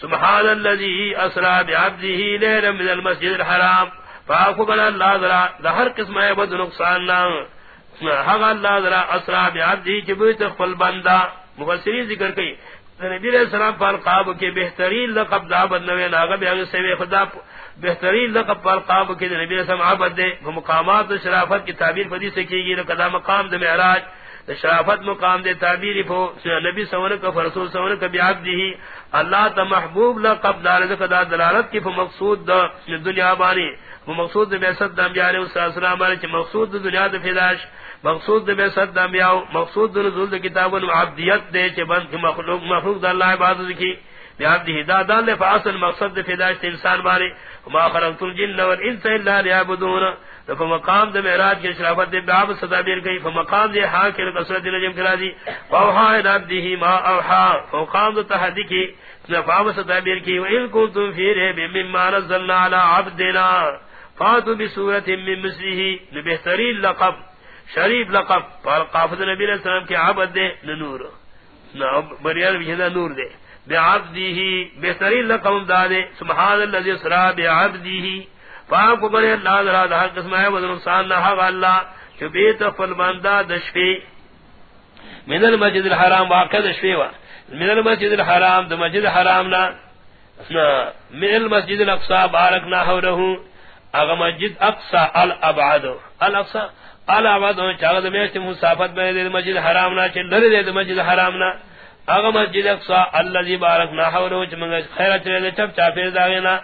سبحان الذي اسرا بعبده ليلا من المسجد الحرام. فاقبل الله ذرا ظهر قسم عبد نقصان حق الله ذرا اسرا بعبده جبت خپل بندا مفسرین ذکر کئی۔ نبی علیہ السلام پر قاب کے بہترین لقب دعبد نوے ناغب یعنی سوے خدا۔ بہترین لقب پر قاب کے نبی علیہ السلام عبد دے۔ مقامات شرافت کی تعبیر فدی سے کی گئی لقدا مقام دے معراج۔ شرافت مقام دے تعبیر پو نبی سون کا فرسول سون کا بیعب دی اللہ تا محبوب لقب دار دا دلالت کی مقصود دا دنیا بانی۔ مقصود دے بیست دا انبیاء علیہ السلام علیہ مقصود دنیا دا فیداش مقصود دے بیست دا انبیاء، مقصود دا نزول دا کتاب و عبدیت دے چے بند مخلوق مخلوق دا اللہ عبادت کی۔ بیعب دی دا دال لے فاصل مقصد دا فیداش تے انسان بانی۔ وما خلقت الجن والانس الا ليعبدون فمقام دے معراج کے شرافت دے باب صدابیر گئی، فمقام دے ہا کے قصرت دے نجم کرا دی۔ اوحا الى عبده ما اوحا فمقام دے تحدی کی نفاب صدابیر کی۔ وان کنتم فی ریب مما نزلنا على عبدنا فاتوا بسورۃ من مثله۔ بہترین لقب، شریف لقب۔ پر قافت نبی علیہ السلام کے عبد دے نور۔ نہ بریال بھی نور دے۔ بعبده بہترین لقب دادے۔ سبحان الذي اسرا بعبده پاک بڑے اللہ ذرا دا قسم ہے وہ نقصان نہ ہوا اللہ کہ بیت فل بندہ دشفی من المسجد الحرام واقع دشفی وا۔ من المسجد الحرام، دا مسجد الحرام نا۔ من المسجد الاقصى بارکنا حوله اغا مسجد اقصى الابعاد الاقصى الابعاد چاگا دا میشت مسافت میں دے مسجد حرام نا، چل لرے دے مسجد حرام نا۔ اغا مسجد اقصى اللذی بارکنا حوله چمنگا خیرت رے دے، چپ چاپیر داغینا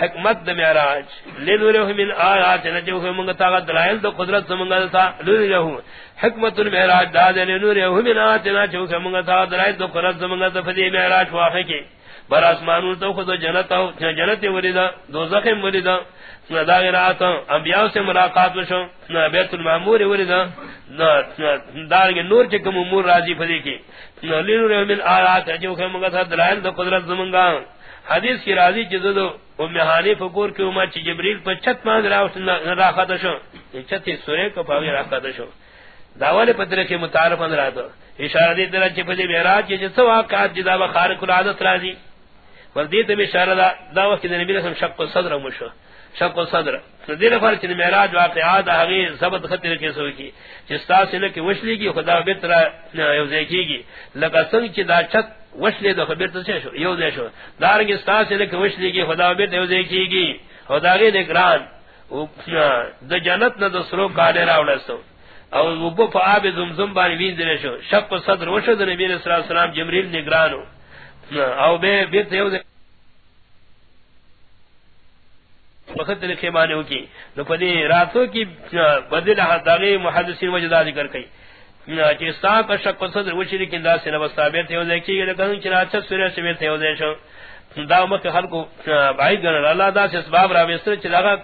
حکمت د معراج. لنوره من آیات نجوه من طاقت دلائل دو قدرت من تا لنوره حکمت المعراج دا لنوره من آیات نجوه من طاقت دلائل دو قدرت من تا فدی معراج واقع کی. بر اسمانوں تو خود جنت او جنت وردا دوزخ وردا دا غیرات انبیاء سے ملاقات وشو نہ بیت المعمور وردا دار کے نور چکم امور راضی فدی کی. نہ لنوره من آیات نجوه من طاقت دلائل دو قدرت من حدیث کی راضی جدو ام حانی فکور کی امت چی جبریل پر چھت مانگ راخت شو۔ چھت سورے کو پاوی راخت شو۔ داوال پتر کے متعارف اندر دو اشارہ دی در چی پدی بیراج کی جسو واقعات جی جدا و خارق العادت راضی۔ وردیت بھی اشارہ دا دا وقت جی نبی رسم شق و صدر مشو شق و صدر۔ دیر فر چی معراج واقعات آغی ضبط خطر کے سو کی۔ چستا سے لکی وشلی کی خدا بیترا یوزے کی گی۔ لکا سنگ چی دا چھت وشلی دو خبر تو شو، یو دے شو. دارنگ استا سے لک وشلی کی، خدا بیت یو دے کی گی. خدا گی نگران د جنت نہ دوسرو کالے راوڑسو او وبو فاب زمزم بانی وین دے شو. شق صدر وشو د نبی صلی اللہ علیہ وسلم جبرائیل نگرانو او بے، بیت یو دے. وقت لکھے مانے ہو کی. نو پدی راتوں کی بدل حداغی محدثین وجدہ ذکر کئی. چستا کا شک صدر وچری کندا سے نو ثابت ہے دیکھی کہ کہ چنا اچھا سورہ سے بیت ہے شو دا مت خلق بھائی گن اللہ دا سے اسباب را وستر چلا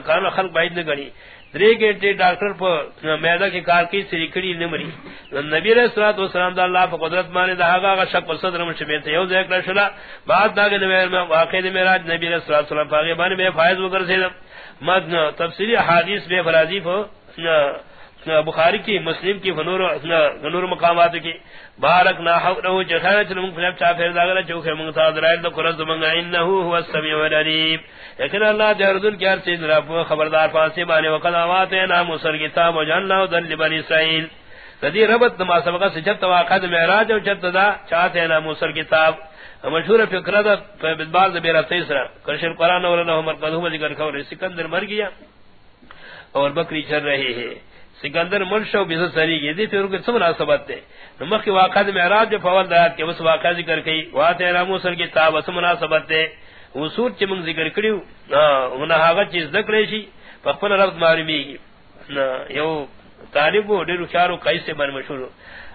کان خلق بھائی نے گنی دری گھنٹے ڈاکٹر پر میدا کی کار کی سری کڑی نے مری نبی علیہ الصلوۃ والسلام دا اللہ پر قدرت مانے دا گا شک صدر من شبیت ہے ذکر شلا بعد دا کہ واقعہ معراج نبی علیہ الصلوۃ والسلام پاگے بان میں فائز وگر سے مد تفسیری حدیث بے فرازیف ہو بخاری کی، مسلم کی فنور فنور مقامات کی۔ بارک نا حوله جہر چلم فلپ چا پھر دا گلا داغلا چوکھ منگتا درائل دو قرز منگا۔ انه هو السميع العليم لیکن اللہ جردن کیا چیز رب خبردار پاسی بانے وقد آوات نا مصر کتاب وجعلنا ذل بني اسرائيل ردی ربط ما سبق سے جب واقع معراج اور جب دا چاہتے نا مصر کتاب۔ مشہور فکرہ دا بعض بیرا تیسرا کرشن قرآن اور انہو مرقدہو ذکر کھو سکندر مر گیا۔ اور بکری چل رہی ہے۔ سکندر مرشو بیس سری گی دی پھر سب مناسبت دے نمک کی واقع دی معراج جو فوال دایات کے اس واقع ذکر کی واتے رامو سر کی تاب اس مناسبت دے وصول چی منگ ذکر کریو انہا آغا چیز ذکر شی فقفل ربط معلومی گی یو طالب و دیر شارو قیس سے بن مشہور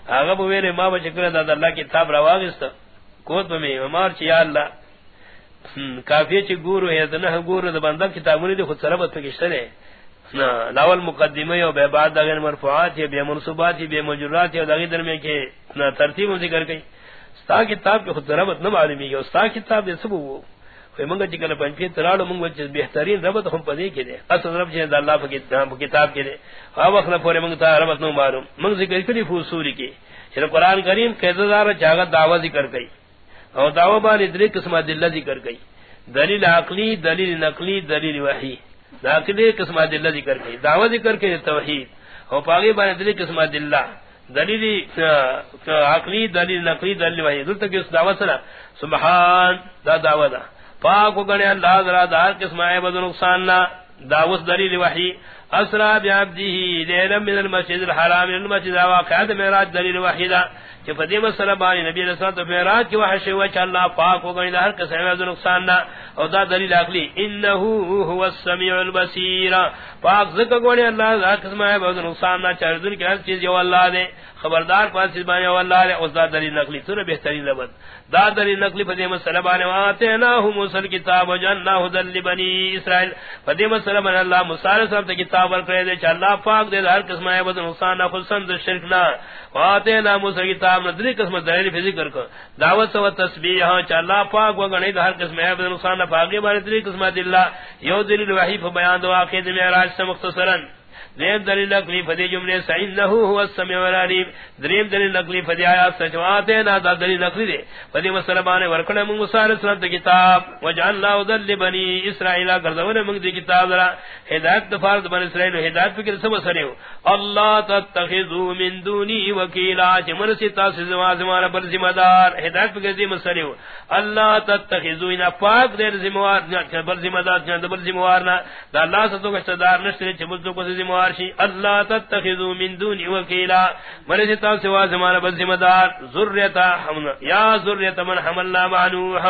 آغا بویر ما بچکر دا اللہ کی تاب رواغستا کوت بمی امار چی یا اللہ کافی چی گورو ہے دنہ گورو دا بندہ کتابونی دی خود سربت پکشتر ہے لاول مقدمہ یو بے بعد دغه مرفوعات یا بے منصوبات یا بے مجرات یا دغه درمیان کې نہ ترتیب ذکر کئی ستا کتاب کے خود ربط نہ معلومی ہے ستا کتاب دے سب وہ کوئی منگا چکل پنچی تراڑو منگا چیز بہترین ربط ہم پدے کے دے اصل رب چیز اللہ پا کتاب کې کے دے ہاں وقت پورے منگتا ربط نو معلوم. منگ ذکر کری فوصوری کی چلو قرآن کریم قیددار چاگت دعوی ذکر کئی او دعوی بانی دری قسم دلہ ذکر گئی دلیل عقلی، دلیل نقلی، دلیل وحی. ناقلی قسم دلہ ذکر گئی دعوی ذکر کے توحید. او پاگی بانی دری قسم دلہ دلیل عقلی دلیل نقلی دلیل وحی. دلتا کہ اس دعوی سنا سبحان، دا دعوی دا. پاک و گنے اللہ ذرا دار قسم آئے بد نقصان نا. دعوت دلیل وحی. اسرا بعبده ليلا من المسجد الحرام الى المسجد واقعہ معراج دلیل وحیدہ کہ فدی مسئلہ بانی نبی علیہ الصلوۃ والسلام معراج کی وحی شو کہ اللہ پاک ہو گئی ہر کس میں نقصان نہ او دا دلیل عقلی. انه هو السميع البصير پاک ذکر گونے اللہ ہر قسم ہے نقصان نہ چاہے دن کی ہر چیز جو اللہ دے خبردار پاس بانی اللہ نے اس دا دلیل نقلی تو بہترین لبد دا دلیل نقلی فدی مسئلہ بانی واتینا ہم موسی کتاب وجنا هدى لبني اسرائيل فدی مسئلہ بانی اللہ موسی علیہ السلام کتاب ور کرے دے چ اللہ پاک دے ہر قسم ہے بہت نقصان نہ خصن شرک نہ۔ واتینا موسی کتاب کتاب ندری قسم دلیل فی ذکر کو دعوت و تسبیح ہاں چ اللہ پاک و گنی ہر قسم ہے نقصان پاکی بار دلیل قسم اللہ یو دلیل وحی بیان دو عقید معراج سے مختصرا۔ دیم دلیل نقلی فدی جملے سعین نہو هو السمیع العلیم دریم دلیل نقلی فدی آیات سچوات نا دا دلیل نقلی دے. فدی مسلمان ورکڑے من موسی علیہ السلام کتاب. وجعلنا ذل بنی اسرائیل گردون من دی کتاب ذرا. ہدایت فرض بنی اسرائیل، ہدایت فکر سب سریو اللہ تتخذوا من دونی وکیلا. چمن سی تاس زما زما بر ذمہ دار. ہدایت فکر ذمہ سریو اللہ تتخذوا ان پاک دے ذمہ دار بر ذمہ دار بر ذمہ دار نہ اللہ ستو کا صدار نشتے چبل کو ذمہ دار اللہ تتخذوا من دون وکیلا مرے جی تا سوا زمانہ بل ذمہ دار. ذریتا ہم یا ذریتا من حملنا معنوح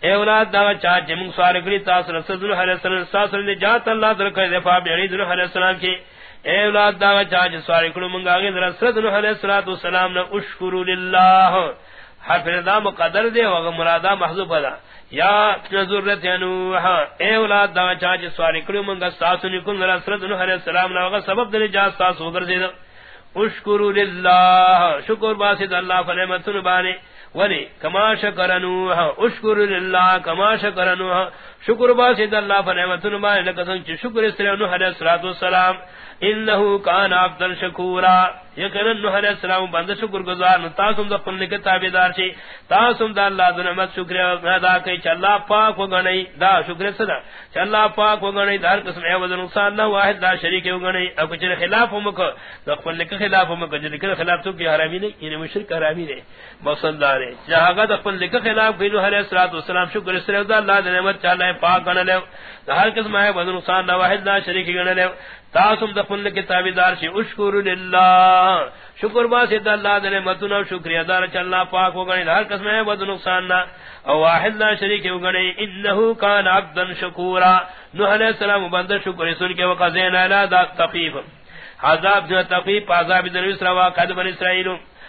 اے اولاد دا چا جی جم سوار کری تا رسول اللہ علیہ السلام ساسل نے جات اللہ در کر دفاع بیڑی در علیہ السلام کی. اے اولاد دا چا ج سوار کڑو منگا گے رسول اللہ علیہ السلام نے اشکر للہ. حرف دا مقدر دے وغا مرادا محضوب دا. یا ضرورت نوح یعنی اے اولاد دا چاچ سواری کرو منگا ساسو نکن رسرت نوح علیہ السلام وغا سبب دلی جا ساسو گرزید اشکرو للہ، شکر باسد اللہ فنعمتن بانے. ولی کما شکر نوح، اشکرو للہ، کما شکر نوح شکر باسد اللہ فنعمتن بانے لکسن چی شکر اسرے نوح علیہ السلام انہو کان عبدن شکورا۔ یقینا نوح علیہ السلام بند شکر گزار تاسم دا پن کے تابعدار چھ تاسم دا اللہ دی نعمت شکر ادا کئی چ اللہ پاک و دا شکر صدا چ اللہ پاک و گنئی دار قسم ہے وذ نقصان نہ واحد، دا شریک و گنئی او کچھ خلاف مک دا پن کے خلاف مک جن کے خلاف تو کی حرامی نہیں یعنی مشرک حرامی نہیں مقصد دار ہے جہاں کا پن کے خلاف بھی نوح علیہ السلام شکر صدا دا اللہ دی نعمت چ اللہ پاک گن لے۔ ہر قسم ہے وذ نقصان نہ واحد دا شریک گن لے۔ تاسم دفن کے تابیدار سے اشکر للہ۔ شکر با سے اللہ دے متن شکریہ دار چ اللہ پاک ہو گئے ہر قسم ہے بد نقصان نہ او واحد لا شریک ہو گئے انه کان عبدا شکورا۔ نوح علیہ السلام بندہ شکر سن کے وقت زین الا دا تقیف عذاب جو تقیف عذاب در اسرا قد بن اسرائیل۔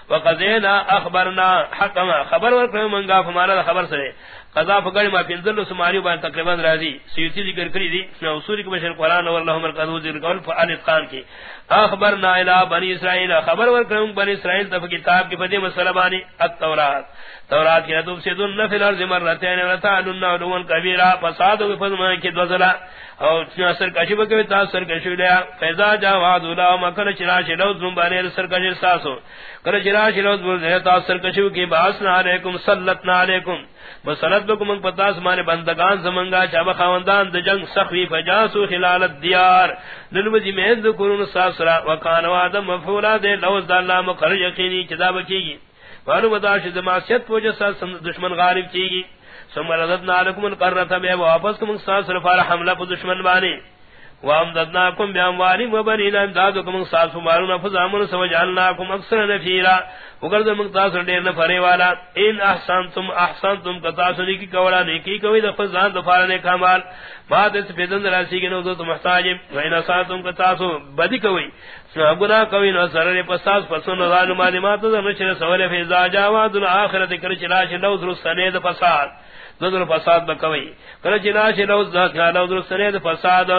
وقذینا اخبرنا حقما خبر ور منگا ہمارا خبر سے قضا فقر ما پنزل سماری بان تقریباً راضی سیوتی ذکر کری دی اصول کی بشر قران اور اللهم القدو ذکر قول فعل اتقان کی اخبرنا الى بنی اسرائیل خبر ور کرم بنی اسرائیل تف کتاب کی بدی مسئلہ بانی التورات. تورات کی ادب سے دن فی الارض مرتين وتعلن علوا كبيرا فساد بفضل کی دوزلا اور سر کشی بکے تا سر کشی لیا فیضا جا وعد لا مکن چراش لو ذم بنے سر کشی ساسو. کر چراش لو ذم تا سر کشی کی باس علیکم صلتنا علیکم مسلط بکم پتاس مانے بندگان زمنگا چاب خواندان د جنگ سخوی فجاسو خلال الدیار. دلوزی میں ذکرون ساسرا وکان وعدم مفعولا دے لوز دا اللہ مقرر یقینی کتاب کی گی وانو بداش دماسیت پوجہ سا دشمن غارب کی گی سمرددنا رددنا لكم بے واپس کم ساسر فار حملہ پا دشمن بانے وامددناكم باموال وبنين امدادكم صاف مارون فزامن سوجعلناكم اكثر نفيرا وقرد مقتاس دیر نفرے والا ان احسانتم احسانتم قطاس کی کولا، نیکی کوئی دفزان دفارنے کامال بعد اس فیدن راسی کے نوزو تو وین احسانتم قطاس بدی کوئی گناہ کوئی نو سرر پساس پسن ظالم معلومات نشر سوال فیضا جاواد الاخرت کرچلاش لوز رسنید فساد. نظر فساد بکوئی کرچلاش لوز رسنید فساد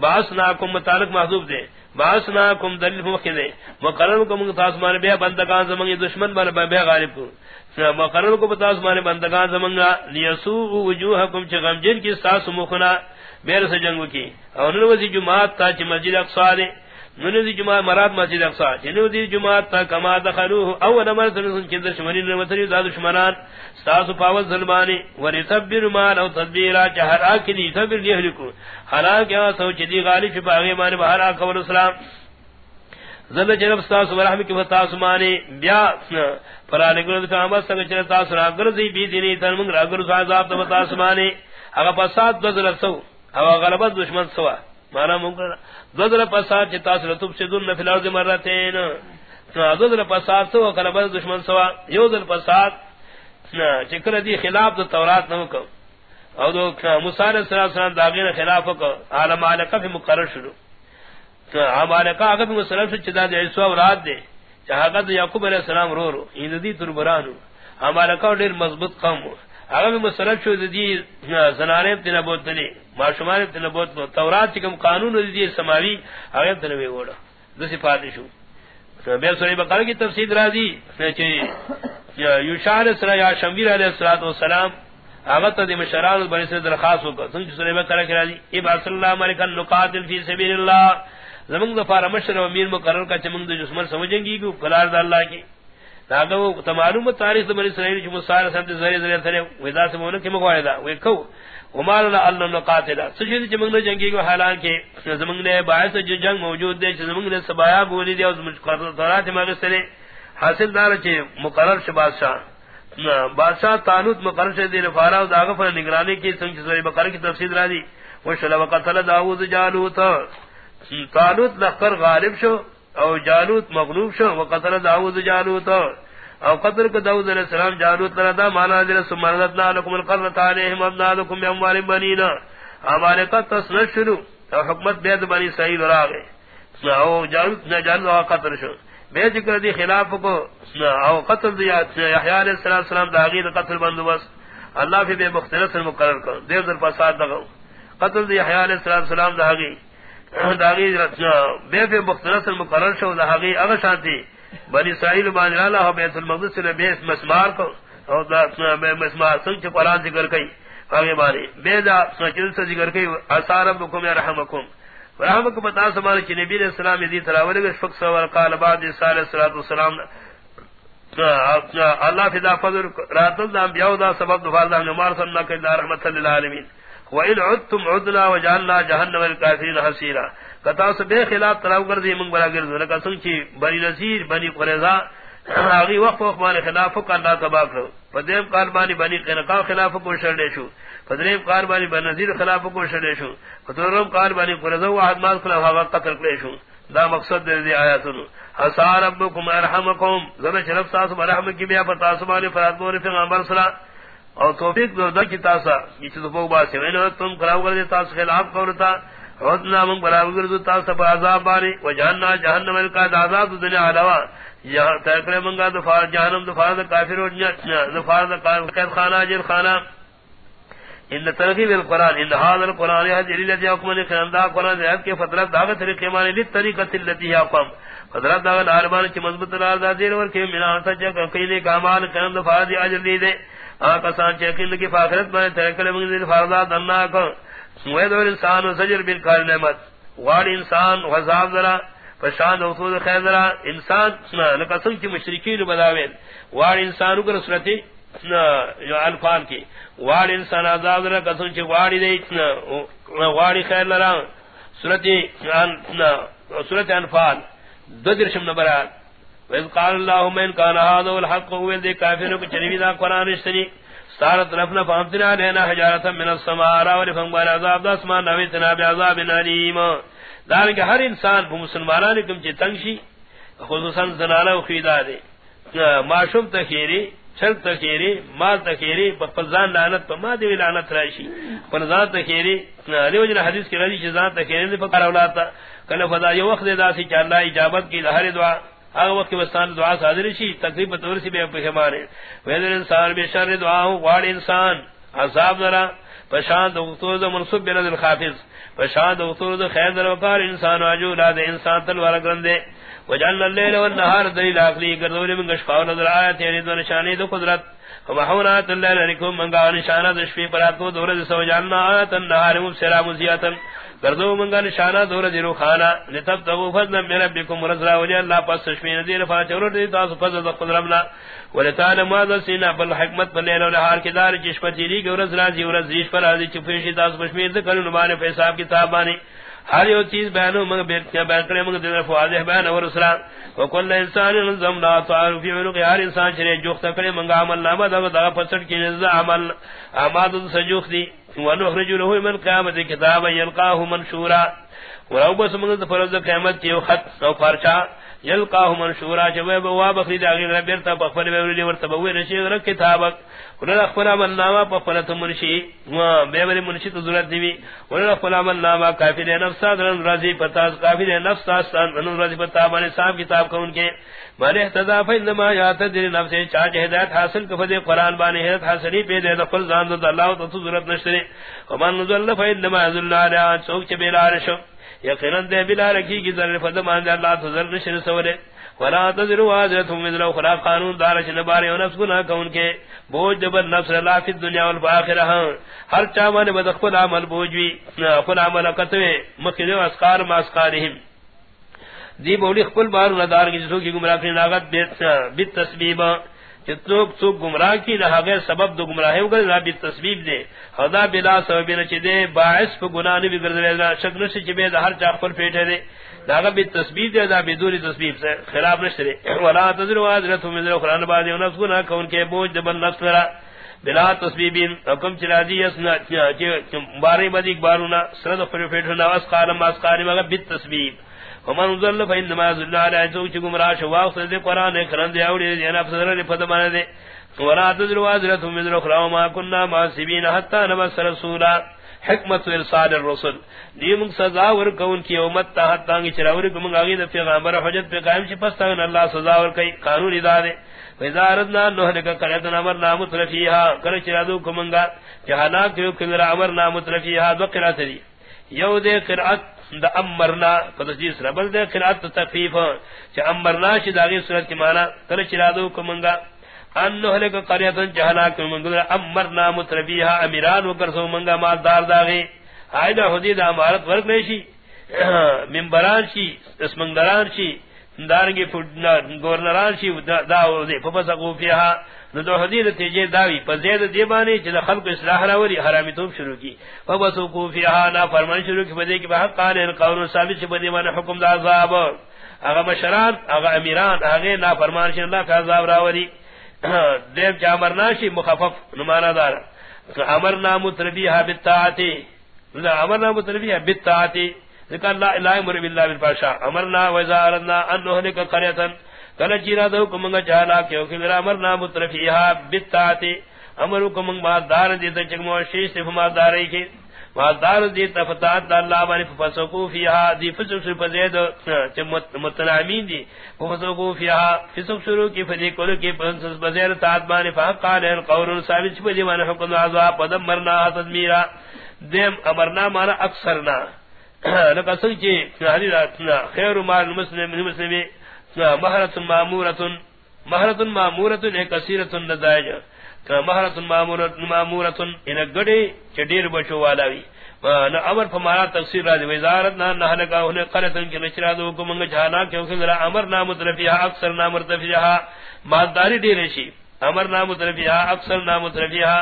باسناکم متعلق محذوب دے. باسناکم دلیل مخی دے. مقرر کو منگ تاسمان بیا بندگان زمانگی دشمن بر بیا غالب کو. مقرر کو تاسمان بندگان زمانگا لیسو وجوہکم چی غمجن کی ساس مخنا بیر سے جنگ کی. اور نوزی جماعت تا چی مسجد اقصا دے. منذ جمعہ مراد مسجد اقصا جنو دی جمعہ تا کما دخلوه اول مرت نسن کی دشمنی نے وتری داد دشمنان استاس پاول ظلمانی ورتبر مال او تدبیر جہر اکلی تبر دی کو حالانکہ سوچ دی غالب باغی مان بہر اکبر اسلام زل جنب استاس ورحم کی فتاس مانی، بیا فران گرد فامس سنگ چرتا سنا گرزی، بی دینی تن من را گرز عذاب تو فتاس مانی. اگر پسات دزل سو او غلبت دشمن سوا. مانا ممکن دوزر پسات چی تاثر تب شدن فی الارض مرتین. دوزر پسات سوا کلبت دشمن سوا. یو در پسات چکر دی خلاف دو تورات نمکو او دو مسال صلی اللہ علیہ وسلم داغین خلاف کو عالم آلکہ فی مقرر شروع عالم آلکہ اگر فی مسلم شد چی دا دی عیسو اولاد دے چاہاقت یعقوب علیہ السلام رو رو. این دی تربرانو. عالم آلکہ دیر مضبط قوم ہو. اگر مسلم شد دی زنانے تینا بوتنی ما شمار تے نبوت تورات کم قانون دی سماوی اگر تے نبی وڑا دو صفات شو. بے سورہ بقرہ کی تفسیر راضی کہ یوشع علیہ یا شمبیر علیہ الصلوۃ والسلام اگر تے مشران بنی سے درخواست ہو سن سورہ بقرہ کی راضی اب صلی اللہ علیہ نقاتل فی سبیل اللہ زمن ظفار مشر و امیر مقرر کا چمن دشمن سمجھیں گی کہ قرار اللہ کی داغو تمام تاریخ بنی اسرائیل جو مسار سنت زری زری تھے ودا سے مون کہ مغوائدا وہ کو. عمر اللہ نے قاتل سجدی جمنگ نے جنگی کو حالان کے زمنگ نے باعث جو جنگ موجود دے زمنگ نے سبایا بولی دے اس مقرر طرات مغسرے حاصل دار چ مقرر ش بادشاہ. بادشاہ تانوت مقرر سے دے فارا داغ پر نگرانی کی سنگ سورہ بقرہ کی تفسیر را دی وہ شلا وقتل داوود جالوت. تانوت لخر غالب شو. او جالوت مغلوب شو وقتل داوود جالوت. او قتل کو داؤد علیہ السلام جالوت لردا مانا دل سمرتنا لكم القرن عليهم ابناءكم باموال بنينا ہمارے کا تسن شروع او حکمت بید بنی سعید را او جالوت نہ جان او قتل شو. بے ذکر دی خلاف کو او قتل دیا یحیی علیہ السلام دا غیر قتل بندوبست. اللہ فی بے مختلف مقرر کر دیر در فساد دغو قتل دی یحیی علیہ السلام دا غیر بے مختلف شو اگر شانتی. بنی اسرائیل بان اللہ بیت المقدس نے مسمار کو اور دا مسمار قرآن ذکر کئی. آگے بے دا سے ذکر کئی یا رحمکم. رحمکم بتا سمانے نبی علیہ السلام بعد علیہ اللہ فدا فضل راتل دا انبیاء دا سبب دا سننا دا رحمت وَإِنْ عُدْتُمْ عُدْنَا وَجَعَلْنَا جَهَنَّمَ الْكَافِرِينَ حَسِيرًا کتا سے بے خلاف طرف کر دی منگ برا گرد۔ لکا سنچی بنی نصیر بنی قریضا آگی وقت وقت مانے خلاف کا اللہ تباہ کرو۔ فدریم قاربانی بنی قنقا خلاف کو شرنے شو۔ فدریم قاربانی بنی نصیر خلاف کو شرنے شو۔ فدریم قاربانی قریضا واحد ماز خلاف آگا قتل کرے شو۔ دا مقصد دے دی آیاتنو حسا ربکم ارحمکم۔ زمن شرف ساسم ارحم کی بیا پر تاسمانی فرات بوری فی غامبر صلاح اور توفیق دو دا کی تاسا، یہ چیز فوق باسی وینو تم خلاف کر دی تاس خلاف کورتا عدنا من برابر گردو تاسا پا عذاب باری و جہننا جہنم الکا دا عذاب دنیا علاوہ یہاں تاکر منگا دفار جہنم دفار دا کافر و دفار دا قید خانہ جل خانہ۔ ان ترغیب القرآن، ان هذا القرآن يهدي للذي يحكم لكن دا قرآن ذات کے فترت دا طریقے معنی للطریقۃ التي يقوم فترت دا الارمان کی مضبوط راز دیر ور کے منا سچ کہیں کمال کرن دفار دی اجر دی دے۔ آکسان چکن کی فاخرت میں ترکل من فرضات اللہ کو وید انسان و زجر بالکار نعمت۔ وار انسان غذاب ذرا، پشان وصول خیر ذرا۔ انسان لقسم کی مشرکین بداوین۔ وار انسان کو رسولتی جو الفان کی۔ وار انسان عذاب ذرا قسم کی واری دے واری خیر لرا۔ سورتی سورت انفال۔ دو درشم نبرات۔ وَإِذْ قَالَ اللَّهُ مَنْ كَانَ هَذَا الْحَقُّ وَإِذْ ذِي كَافِرُ كَچَرِبِ ذَا قرآن اشتری سارت رفنا فامتنا لینا حجارتا من السماء راولی فنگوار عذاب دا اسمان نویتنا بعذاب علیم دارنکہ ہر انسان پہ مسلمانان کم چی تنگشی خصوصا زنانا و خیدہ دے معشوم تخیری چھل تخیری مال تخیری پا لعنت پا ما دیوی لعنت رائشی پنزان تخیری لیو جن حدیث کی رضی چی زان تخیری دی پکر اولاتا کل فضا یہ وقت دا سی چا اللہ اجابت کی لہر دعا اگر وقت وستان دعا صادر شی تقریباً طور سے بے پہمانے ویدر انسان بے شر دعا ہوں غوار انسان۔ عذاب ذرا پشان دکتور دا منصوب بلد الخافظ پشان دکتور دا خیر در وقار انسان واجو لاد انسان تلوار گرندے۔ وجعلنا اللیل والنہار دلیل آخلی گردولی من گشقاو نظر آیت یعنی دو نشانی دو قدرت۔ ومحونات الليل لكم من قال نشانات الشفي براتو دورة سو جاننا آيات النهار مبسرا مزياتا گردو منگا نشانہ دور دیرو خانا لتب تغو فضل من ربکم رزلا وجہ اللہ پس تشمین دیر فاچورت دی تاسو فضل دخل ربنا ولتعلم ماذا سینا بالحکمت پر لیل و لحار کی دار چشپتی لی گو رزلا زی و رزیش پر آزی چفیشی تاسو پشمیر دکل نبانے فیصاب کتاب بانی ہر یو چیز بیانو منگ بیرتیا بیان کرے منگ دیر فواضح بیان اور اسرا. وکل انسان نظم لا تعالو فی عنق، ہر انسان چرے جوخت کرے منگ عمل نامہ دا دا پسٹ کی نزد عمل. عماد سجوخ دی. ونخرج له من قیامت کتابا یلقاه منشورا. ولو بس منگ فرض قیامت کی خط او پرچا یلقاه منشورا جواب بوا بخری دا غیر بیرتا بخفل بیولی ورتبوی نشی غیر کتابک. ولن اخفل عمل ناما پفلت منشی. بیولی منشی تو ضرورت دیوی. ولن اخفل عمل ناما کافر نفسا درن رضی پتاز کافر نفسا درن رضی پتا بانی صاحب کتاب کون کے. من احتضا فإنما یاتدر نفس چاچ ہدایت حاصل کفد قرآن بانی ہدایت حاصلی پیدے دخل زاندد اللہ تو ضرورت نشتری. ومن نزل فإنما ذل علیہ چوک چھ بیلا یقیناً دے بلا رکھی کی ذر فدمان دے اللہ تو ذر نشر سورے. ولا تذر واجرت من ذل اخرى قانون دار چھ نبارے و نفس گناہ کون کے. بوجھ جبر نفس لا فی الدنیا والآخرہ. ہر چاوان بدخل عمل بوجھ وی خل عمل قطوے مخدو اسقار ما اسقارہم دی بولی خپل بار ندار کی جسو کی گمراہ کی ناغت بیت تسبیب چتوک چوک گمراہ کی نہ غیر سبب دو گمراہ ہے اگر رب تسبیب دے خدا بلا سبب نہ چ دے باعث کو گناہ نہیں بگڑ دے شک نہ چ بے ہر چا پر پیٹے دے داغ بیت تسبیب دے دا بدون تسبیب سے خلاف نہ کرے ولا تذر واذرت من ذل قران بعد نفس گناہ کون کے بوجھ دبن نفس را بلا تسبیب حکم چلا دی اسنا چ بارے بدی بارونا سرد پر پیٹنا اس قالم اس قالم بیت تسبیب ومن ظل فإنما ظل على سوچ گمراہ شوا خود قرآن کرن دے اوڑی دے نفس در پد من دے ولا تذر وازرة من اخرى وما كنا معذبين حتى نبعث رسولا حکمت ارسال الرسل دی من سزا ور کون کی امت تا حتا کی چراور کو من اگے دے پیغمبر حجت پہ قائم چھ پستا اللہ سزا ور کئی قانون ادا دے وزارتنا نوح لک قرتنا امر نام ترفیھا کر چرادو کو منگا جہانا کیو کلر امر نام ترفیھا دو قرات دی یو دے قرات دا امرنا فدسیس ربل دے قرآت تقفیف چا امرنا چی داغی صورت کی مانا کل چرادو کمنگا انہو لکا قریتا جہنا کمنگا امرنا متربیہا امیران وکرسو منگا مال دار داغی آئینا حدید امارت ورک نیشی ممبران شی اسمنگدران شی، دارنگی گورنران شی داو دے فپسقو فیہا. نو دو حدیث تیجے داوی پر زید دیبانی چیز خلق اصلاح راوری حرامی توب شروع کی۔ فبسو کوفیہا نا فرمان شروع کی بدے کی بحق قانین قانون ثابت چی بدے مانا حکم دا عذاب۔ اگا مشران اگا امیران اگا نا فرمان شروع اللہ کا عذاب راوری دیم چا امرنا شی مخفف نمانا دارا امرنا متربیہا بالتاعتی امرنا متربیہا بالتاعتی ذکر اللہ الہ امر باللہ بالفاشا امرنا وزارنا انہو لکا قریتن کل چیرا دو کمنگا چالا کیو کہ میرا امر نام ترفیہا بتاتی امر کمنگ ما دار دیتا چک موشیش تے فما داری کی۔ ما دار دیتا فتات دا اللہ بانی فسقو فیہا دی فسق شروع پزید ہاں، چا متنامین دی۔ فسقو فیہا فسق شروع کی، فدی کلو کی، پنسس بزیر تات بانی فحق قالین قورن ثابت چپا دی مانا حکم عذاب پدم مرنا ہاں، تدمیرا۔ دیم، امرنا مانا اکثرنا۔ لکا سنچے ہاں، خیر مال مسلم مسلمی۔ مہرت مامورت مہرت مامورت ایک کثیرت نزائج مہرت مامورت مامورت ان گڑی چڈیر بچو والا وی۔ نہ امر فمارا تفسیر راج وزارت نہ نہ لگا انہیں قرتن کے نشرا دو کو منگ جانا کیونکہ ذرا امر نام ترفیہ اکثر نام ترفیہ مالداری ڈیرے شی۔ امر نام ترفیہ اکثر نام ترفیہ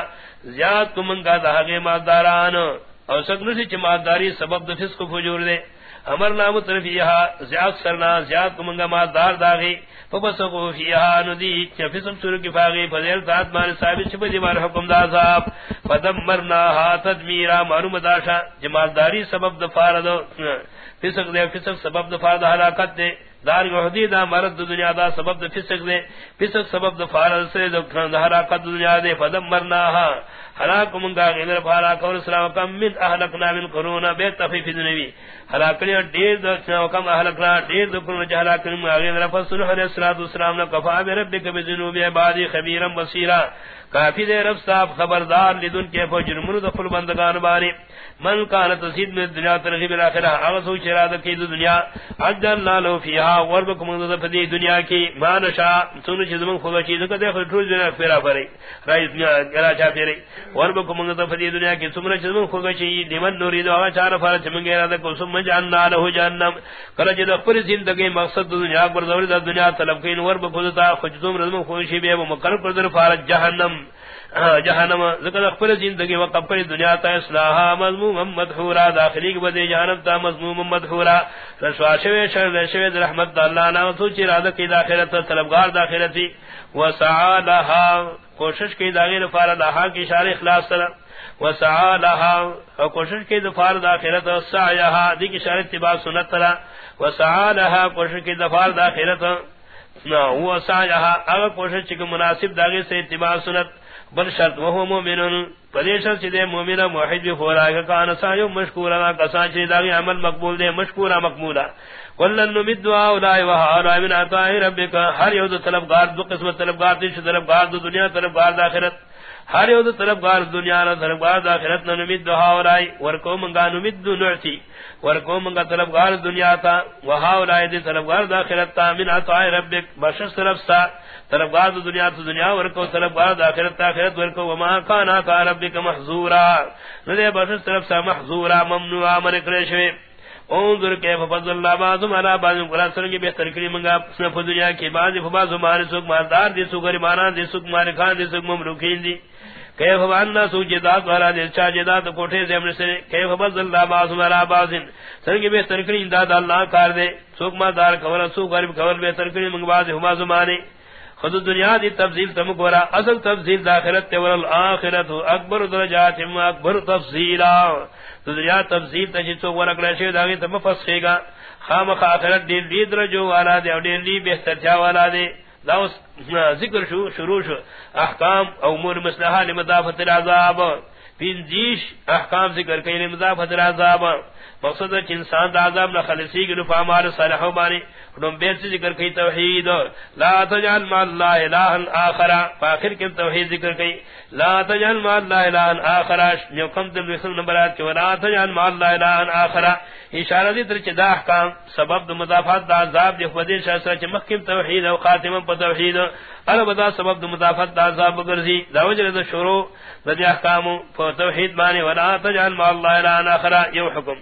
زیاد کو منگا دہاگے مالداران۔ اور سکنو سے مالداری سبب دفس کو فجور دے۔ امر نام ترفیہ زیاد سرنا، زیاد کمنگا ما دار داغی، فبسقو فیہا ندی چفسم سرو کی فاغی، فضیل تات مانی ثابت شبہ دیمار حکم دا صاحب. فدمرناها تدمیرا، معلوم داشا جمالداری سبب دفار دو فسق دے، فسق سبب دفار دا حلاکت دے. دار گوہدی دا مرد دا دنیا دا سبب دا فسق دے. فسق سبب دفار سے دا حلاکت دنیا دے. فدم فدمرناها ہلاک منگا غیر پارا کور سلام کم من اہلکنا من قرون بے تخفیف دنوی ہلاک کړي ډېر د کم اهلکلا ډېر د کړو جهلا کړي هغه رفسل علیہ الصلوۃ والسلام نو کفا بربک بذنوب عبادی خبیرا بصیرا. کافی دے رب صاحب خبردار لدن کے فو فجرمن دخل بندگان باری. من کان تسید میں دنیا ترغیب الاخرہ اغسو چراد کی دو دنیا عجل اللہ فیہا وربکم اندد فدی دنیا کی، ما نشا سنو چیز من خوبا چیز کا دیکھ ٹھول دنیا پیرا پری رائی دنیا گرا چا پیری. وربکم اندد فدی دنیا کی سمر چیز من خوبا چیز دیمن نوری دو آغا چار فارا چمنگی ارادہ کو سم جاننا لہو جاننم. کلا چیز اخبر زندگی مقصد دنیا اکبر دوری دا دنیا طلب کین، وربک وربکم اندد خجتوم رزم خوشی بے و مقرب کردر فارت جہنم. جہنم، ذکر اخبر زندگی وقف پر دنیا تا اصلاحا مضموم مدحورا داخلی کی بدی جانب تا مضموم مدحورا رسوا شوی شر شوی رحمت اللہ نا سوچی رادہ کی داخلت طلبگار داخلتی وسعا لها، کوشش کی داغیر فار لها کی اشارہ اخلاص سره. وسعا لها کوشش کی دفار داخلت سعیها دی کی اشارہ اتباع سنت سره. وسعا لها، کوشش کی دفار داخلت نا هو سعیها اگر کوشش کی مناسب داغیر سے اتباع سنت. بل شرط وہو مومنون پدیشن چیدے مومنہ موحد بھی خورا کہ کانا سایو مشکورا کسان چیدے داغی عمل مقبول دے مشکورا مقبولا ولن نمد دعا اولائی وحا من عطائی ربکا ہر یود طلبگار دو قسمت طلبگار دیش طلبگار دو دنیا، طلبگار داخرت ہر یود طلبگار دنیا، طلبگار داخرت نمد دعا اولائی ورکو منگا نمد دو نعتی. ورکو منگا طلبگار دنیا تا وحا اولائی دی طلبگار داخرت تا، من عطائی ربک بشش طرف سا طرف گار دنیا تو دنیا، ورکو طرف گار آخرت تا آخرت، ورکو وما کانا کا ربک محظورا، ندے بس طرف سا، محظورا، ممنوعا، من کرشوی انظر کیف فضل اللہ بعضم علا بعضم قرآن سرنگ بہتر کری منگا صنف دنیا کی بعضی فبازم مارے سوک ماردار دی سوک غریبانان دی سوک مالکان دی سوک مملوکین دی. کیف باننا سو جداد والا دی چا جداد کوٹھے سے امر سے کیف فضل اللہ بعضم علا بعضم سرنگ بہتر کری انداد اللہ کار دے، سوک ماردار کورا سوک غریب کور بہتر کری منگا بعضی فبازم مارے خود دنیا دی تفضیل تم گورا اصل تفضیل داخرت تے ورل اخرت اکبر درجات و اکبر تفصیلا دنیا تفضیل تے تو جی ورا کلے داغی تم فسخے گا۔ خام اخرت دی دی درجو والا دے او دی بہتر چا والا دے۔ لاوس ذکر شو، شروع شو. احکام او امور مصلحہ لمضافت العذاب. پین دیش احکام ذکر کئی لمضافت العذاب. مقصد ہے کہ انسان دا عذاب نہ خلصی کی نفع مال صالح بانی نو بیت سے ذکر کی توحید۔ لا تجعل ما اللہ الہ آخر۔ فاخر کے توحید ذکر کی لا تجعل ما اللہ الہ آخر۔ جو کم دل رسل نمبرات کی لا تجعل ما اللہ الہ آخر۔ اشارہ دی تر چدا احکام، سبب دا مضافات دا عذاب دی خودی شاسر چ مخکم توحید او خاتم پر توحید۔ البدا سبب دا مضافات دا عذاب گرزی دا وجہ دا شروع دا دی احکام توحید مانی۔ ولا تجعل ما اللہ الہ آخر۔ یو حکم۔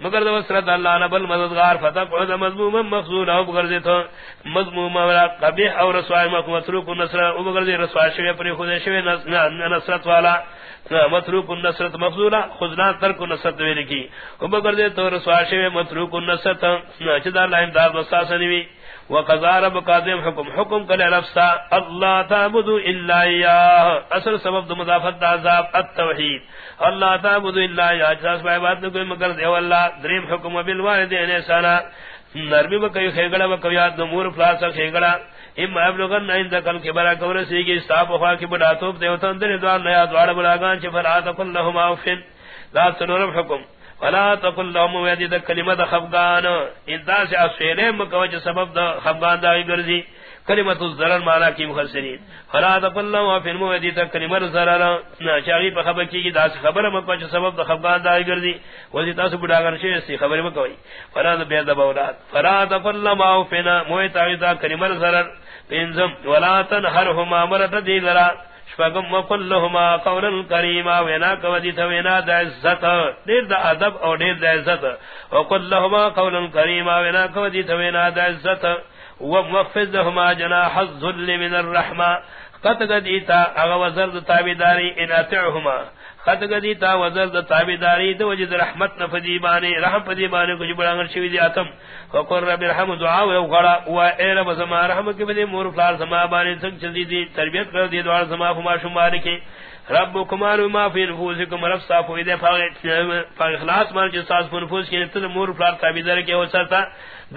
مگر دو سرت اللہ نبل مددگار فتقعد عد مضموم او بگرزی تو مضموم ولا قبیح او رسوائی مکو مطروق النصر او بگرزی رسوائی شوی پری خود شوی نصرت والا. مطروق النصرت مخزولا خزنان ترک النصرت ویلی کی او بگرزی تو رسوائی شوی مطروق النصرت. چدا اللہ امداد وستاسنوی وقضا رب قادم حکم حکم کل نفسا. اللہ تعبدو الا ایاہ اصل سبب دو مضافت دا عذاب التوحید اللہ تعبدو الا ایاہ جاس بائی بات نکوئی مگر دیو اللہ دریم حکم بالوالدین احسانا نرمی بکوی خیگڑا بکوی آد نمور فلاسا خیگڑا اما ابلغن عند کل کبرا کور سیگی استاپ خوا کی بڑا توپ دیوتان دن دوار نیا دوار بلاگان چی فرآتا کل لهم آفن لا سنورم حکم فلا تقل لهم ويدي ذا كلمة خفقان. انتا سے اسفیلے مکوچ سبب دا خفقان دا گرزی کلمت الزرر مانا کی مخصرین فلا تقل لهم فی المو ویدی تا کلمت الزرر شاگی پا خبر کی دا سے خبر مکوچ سبب دا خفقان دا گرزی وزی تاسو بڑاگر شیستی خبر مکوئی. فلا دا بید بولاد فلا تقل لهم فینا موی تاویتا کلمت الزرر. پینزم، ولا تنہرهما مرت دی لرا شفاقم وقل لهما قولا کریما وینا کودیتا وینا دا عزت. دیر دا عدب او دیر دا عزت. وقل لهما قولا کریما وینا کودیتا وینا دا عزت. ومخفض لهما جناح الظل من الرحمه قد دیتا اغا وزرد تابداری ان قد گدی تا وزر د تابیداری د وجد رحمت نہ فدی بانے رحم فدی بانے کچھ بڑانگر شوی دی اتم فقر رب رحم دعا و غڑا و اے رب زما رحم کے بدی مور فلال زما بانے سنگ چلی دی، تربیت کر دی دوار زما فما شمار کے رب کمار ما فی نفوسکم، رب صاف ہوئی دے فاغلاس مار جو ساس فی نفوس کی نتل مور فلار تابیدر کے ہو سرتا.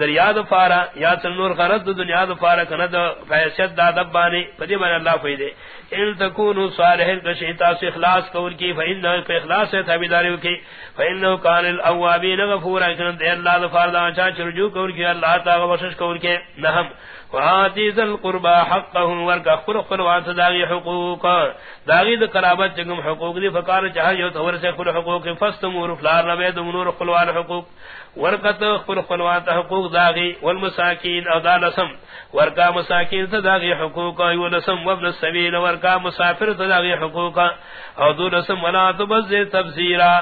در یاد فارا یا تل نور غرد دنیا دو فارا کند فیسد دا دبانی فدی من اللہ ہوئی دے. ان تکونو صالحین کشی تاس اخلاص کون کی فإنہ فی اخلاص سے تابیداری کی. فإنہ کان الاوابین غفورا کند دے اللہ دو فاردا چاچ رجوع کون کی، اللہ تاغ بشش کون کے نہم. وآتی ذا القربى حقهم ورکا خلق خلوات داغی حقوق. داغی دا قرابت چکم حقوق دی فکار چاہا جو تور سے خلق حقوق فستمور فلار نبید منور خلوان حقوق. ورکت خلق خلوات حقوق داغی والمساکین او دا لسم ورکا مساکین تا داغی حقوق او لسم وابن السبیل ورکا مسافر تا داغی حقوق. او دو لسم ولا تبزر تبزیرا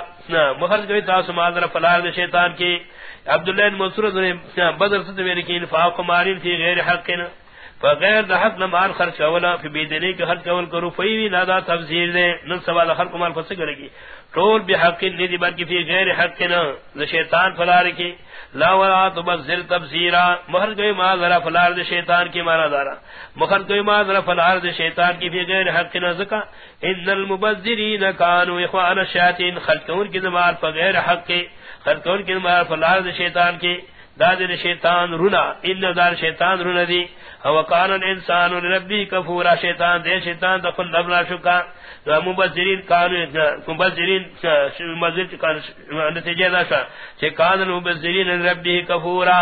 مخرج گئی تاسو مادر فلار دا شیطان کی۔ عبداللہ منصور نے بدر سے میرے کی انفاق مارین فی غیر حق نہ فغیر دا حق مال خرچ اولا فی بیدنی کے خرچ اول کرو فیوی نادا تفسیر دے۔ نن سوال خلق مال فسے کرے گی۔ طول بحق ندی بلکہ فی غیر حق نہ شیطان فلار کی لا ولا تبذل تبذیرا، مہر کوئی ما ذرا فلار دے شیطان کی مارا دارا۔ مہر کوئی ما ذرا فلار دے شیطان کی بھی غیر حق نہ زکا۔ ان المبذرین كانوا اخوان الشیاطین خلقون کی زمان غیر حق کی خرطون کی نمار فلار دا شیطان کی دا شیطان رونا، ان دار شیطان رونا دی۔ او کان الانسان لربی کفورا، شیطان دے، شیطان دخل لبنا شکا۔ مبذرین کانو، مبذرین مبذرین نتیجہ دا شا چھ کان مبذرین ربی کفورا۔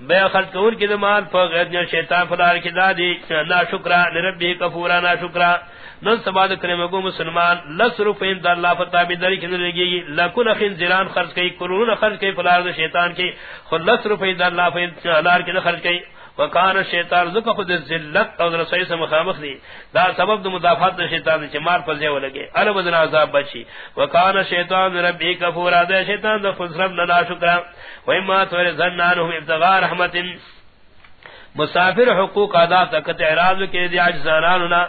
بے خلق خلقون کی دمال فغیر شیطان فلار کی دادی، نا شکرا لربی کفورا نا شکرا نن سباد کرے مگو مسلمان، لس لصرف دا اللہ فتا بھی دری کی لگی گی لکن خن زران خرچ کی کرون خرچ کی فلار شیطان کی، خود لصرف دا اللہ فین الار کی خرچ کی۔ وکان شیطان ذکر خود ذلت او رسول سے مخامخ دی. دا سبب دو مدافعت شیطان چ مار پزے ولگے ال بدن عذاب بچی وکان شیطان ربی کفور. اد شیطان دو فسرم نہ شکر و اما تو زنانهم ابتغاء رحمت. مسافر حقوق ادا تک اعراض کے دی اج زناننا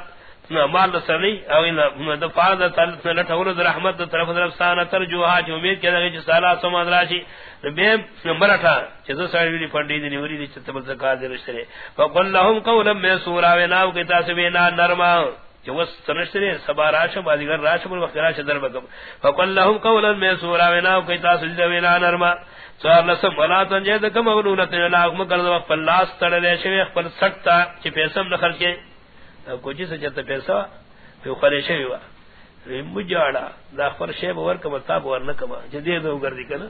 مال سنی او ان د فاز تل لټ اور د رحمت د طرف طرف سان تر جو ها جو امید کړه چې سالا سم دراشي به نمبر 8 چې زو سړی دی پړډی دی نیوري دي، چې تبل زکات دی رسره فقل لهم قولا میسورا و ناو کې تاسو به نا نرما چې وس سنشتره سبا راشه بازیګر راشه بل وخت راشه در بکم فقل لهم قولا میسورا و ناو کې تاسو دې وینا نرما سوار لسم ولا تنجد کم اولونت لاغ مگر وقت پر لاس تڑلے شوی، خپل سٹتا چی پیسم نخل کے کوچی سے چلتا پیسہ پھر خریشے ہوا مجھاڑا دا خبر شیب ور کما تاب ور نہ کما جدی دو گردی کنا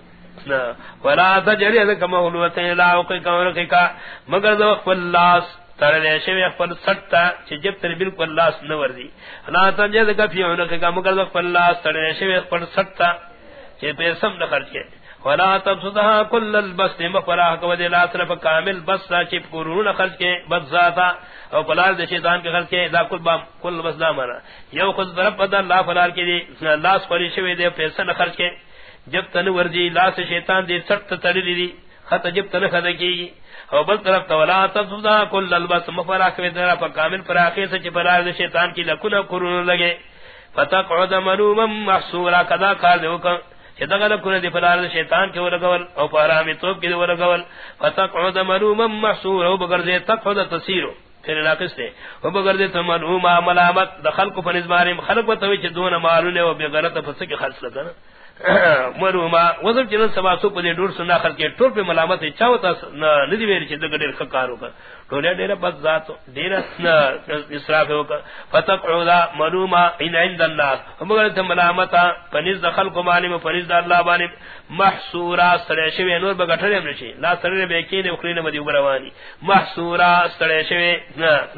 نا ولا تجری ذ کما ولوت لا او کوئی کما رکی کا مگر دو خپل لاس تر لے شی خپل سٹتا چ جب تر بالکل لاس نہ وردی لا تجری ذ کفی ان کا مگر دو خپل لاس تر لے شی خپل سٹتا چ پیسم نہ خرچ ولا تبسطها كل البسط. مفرح کو دے لا طرف کامل بس چپ قرون خرچ کے، بس ذاتا او پلار دے شیطان کے خرچ کے دا کل با کل بس دا مانا۔ یو خود طرف پدا اللہ فلار کے دے لاس پری شوی دے، پیسہ نہ خرچ کے۔ جب تن ورجی لاس شیطان دے، سٹ تڑی دی خط جب تن خد کی۔ او بل طرف تولا تبسطها كل البسط. مفرح کو دے پر کامل فراخے سے چ پلار دے شیطان کی لکن قرون لگے۔ فتقعد ملوما محصورا کذا کار دے چدغل کنے دی فلار شیطان کے ورگول او پارامی توب کے ورگول فتقعد ملوما محصور او بگرزے تقعد تسیرو پھر ناقص دے او بگرزے تملوما ملامت دخل کو فنزماریم خلق بتوی توی چھ دون مالونے و بغلط فسک خرص لگنا مرما وزم چن سبا سو پدے ڈور سنا خر کے ٹور پہ ملامت چاوتا ندی ویری چ دگڑ خکارو کا ٹولے ڈیر بد ذات دیر اسراف ہو کا فتق عودا مرما ان عند الناس. مگر تم ملامت پنز دخل کو مانی میں پنز اللہ بانی محصورا سڑے شوی نور بغٹھرے نشی۔ لا سڑے بے کی نے اخری مدی بروانی۔ محصورا سڑے شوی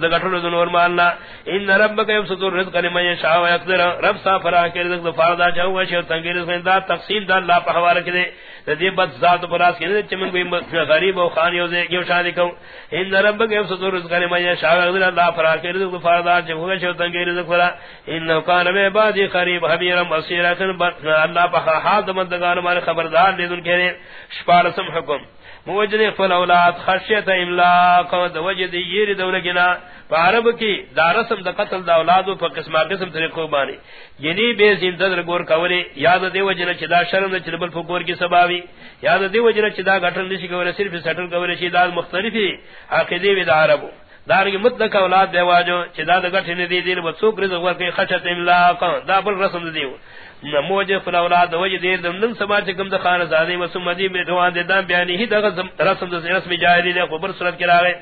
دغٹھرے نور مالنا۔ ان ربک یبسط الرزق لمن یشاء یقدر رب سا فرا کے رزق فرضا چاہو شو تنگیر سے دا تقسیم دا اللہ پہ حوالہ کدے دی بد ذات براس پراس کدے چمن کوئی غریب او خان او دے کیو شادی کو ان رب کے صدور رزق کرے میں شاہ اللہ فرا کے رزق فردا چ ہو شو تنگیر رزق فرا ان کان میں بعد قریب حبیر مسیرا کن اللہ پہ حال مندگان مال خبردار دے دن کہے شپارسم حکم موجد فل اولاد خشیت املاق وجد یری یہ دولگنا عرب کی دارسم دا قتل دا اولادو پا قسم قسم طریقو بانی یعنی بے زندہ در گور کوری یاد دیو جنہ چدا شرم دا چلبل فکور کی سباوی یاد دی دیو جنہ چدا گٹل نشی کوری صرف سٹل کوری چی دا مختلفی عقیدی وی دا عربو. دارنگی مطلق اولاد دے واجو چی دا دا گٹھ ندی دیر و سوک رزق ورکی خشت املاقا دا بل رسم دیو نموج فل اولاد وجه دې دمن نن چې کوم د خان زادی و سم مدی بیدوان دي دام بیانی ہی دغه رسم دا رسم جاہلی له خبر صورت کې راغې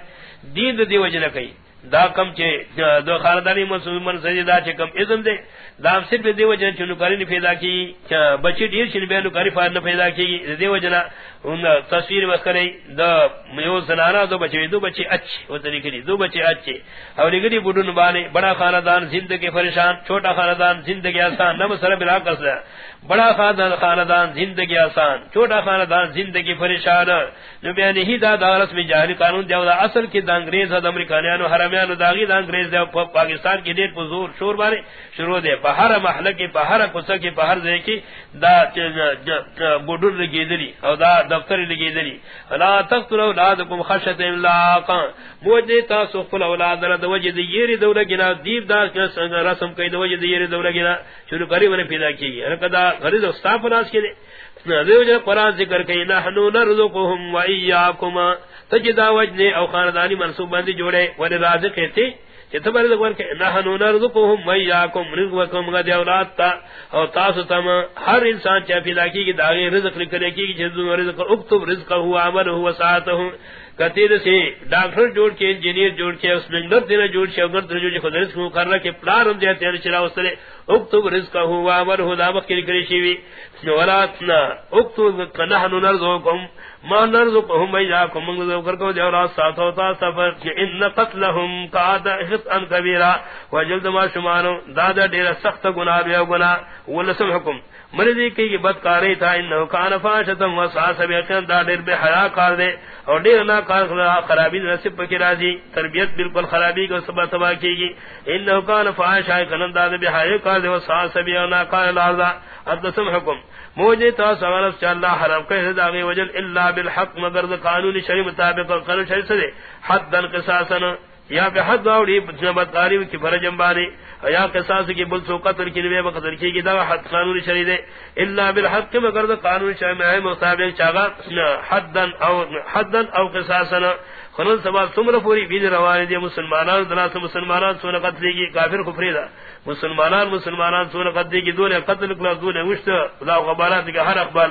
دې دې وجه نه کوي دا کم چې دو خاندانی مسلمان سجدا چې کم اذن دې دا صرف دیو جن چنو کاری پیدا کی بچی دیر چن بیانو کاری فارن پیدا کی دیو جنا ان تصویر وکرے دا میو زنانا دو بچے دو بچے اچھے وہ طریقے دی دو بچے اچھے اور نگری بڈن بانے بڑا خاندان، زندگی پریشان، چھوٹا خاندان، زندگی آسان، نم سر بلا کر بڑا خاندان خاندان، زندگی آسان، چھوٹا خاندان، زندگی پریشان. نو بیان ہی دا دارس میں جاہلی قانون دیو دا اصل کی دا انگریز، دا امریکانیانو حرمیانو داغی دا انگریز دا پاکستان کی دیر پزور شور بارے شروع دے پہر محلہ کی پہر کسا کی پہر دے کی دا بڈر لگی دلی او دا دفتر لگی دلی لا تقتل اولادکم خشت املاقا موجدی تاسو قل اولاد دا وجد یری دولہ گنا دیب دا رسم کئی دا وجد یری دولہ گنا شروع قریب نے پیدا کی گئی رکدا غریض استاف ناس کے دے دیو جو قرآن ذکر کئی نحنو نرزقهم و ایاکما. تجدا وجنے او خاندانی منصوب بندی جوڑے ولی رازق کہتے چتہ بر کہ نحنو نرزقهم ویاکم ایاکم رزقکم غد اولاد تا او تاسو تم ہر انسان چا پیدا کی کہ داغے رزق لکھنے کی کہ جزو رزق اکتب رزقه هو عمله و ساعته کتیر سے ڈاکٹر جوڑ کے انجینئر جوڑ کے اس میں نر دینا جوڑ کے اگر جو جو خود رزق کر رہا کہ پلان ہم دیتے ہیں چلا اس نے اکتب رزق ہوا امر ہدا بکر کریشی وی ولاتنا اکتب نحن نرزقكم ما نرزقهم اياكم من ذكر کو جو راس ساتھ ہوتا سفر، کہ ان قتلهم قاد خطا كبيرا وجلد ما شمانو دادا ڈیرا سخت گناہ بیا گناہ ولسم حکم۔ مرضی کی بد کاری تھا، انہو کان فاشتم و ساس بیقین دا دیر بے حیاء کار دے، اور دیر نا کار خرابی نصب پکی راضی، تربیت بالکل خرابی کو سبا تبا کی گی۔ انہو کان فاشائی کنن دا دیر بے حیاء کار دے، و ساس بیقین نا کار لازا ادسم حکم، موجی تا سوالف چا اللہ حرام کہے داغی وجل اللہ بالحق، مگر دا قانونی شریع مطابق قانون شریع سے حد دن قصاصن یا پہ حد واوڑی بدکاری کی فرجم بانی یا قصاص کی بل سو قتل کی نوے قتل کی کی دا حد قانون شری دے۔ الا بالحق مگر دا قانون شری میں مطابق چاگا حدن او حدن او قصاصنا خنن سبا سمر پوری بید روانی دی مسلمانان، دلاس مسلمانان سون قتل کی کافر کفری دا۔ مسلمانان مسلمانان سون قتل کی دون قتل کلا دون وشت لا غبارات کی ہر اخبار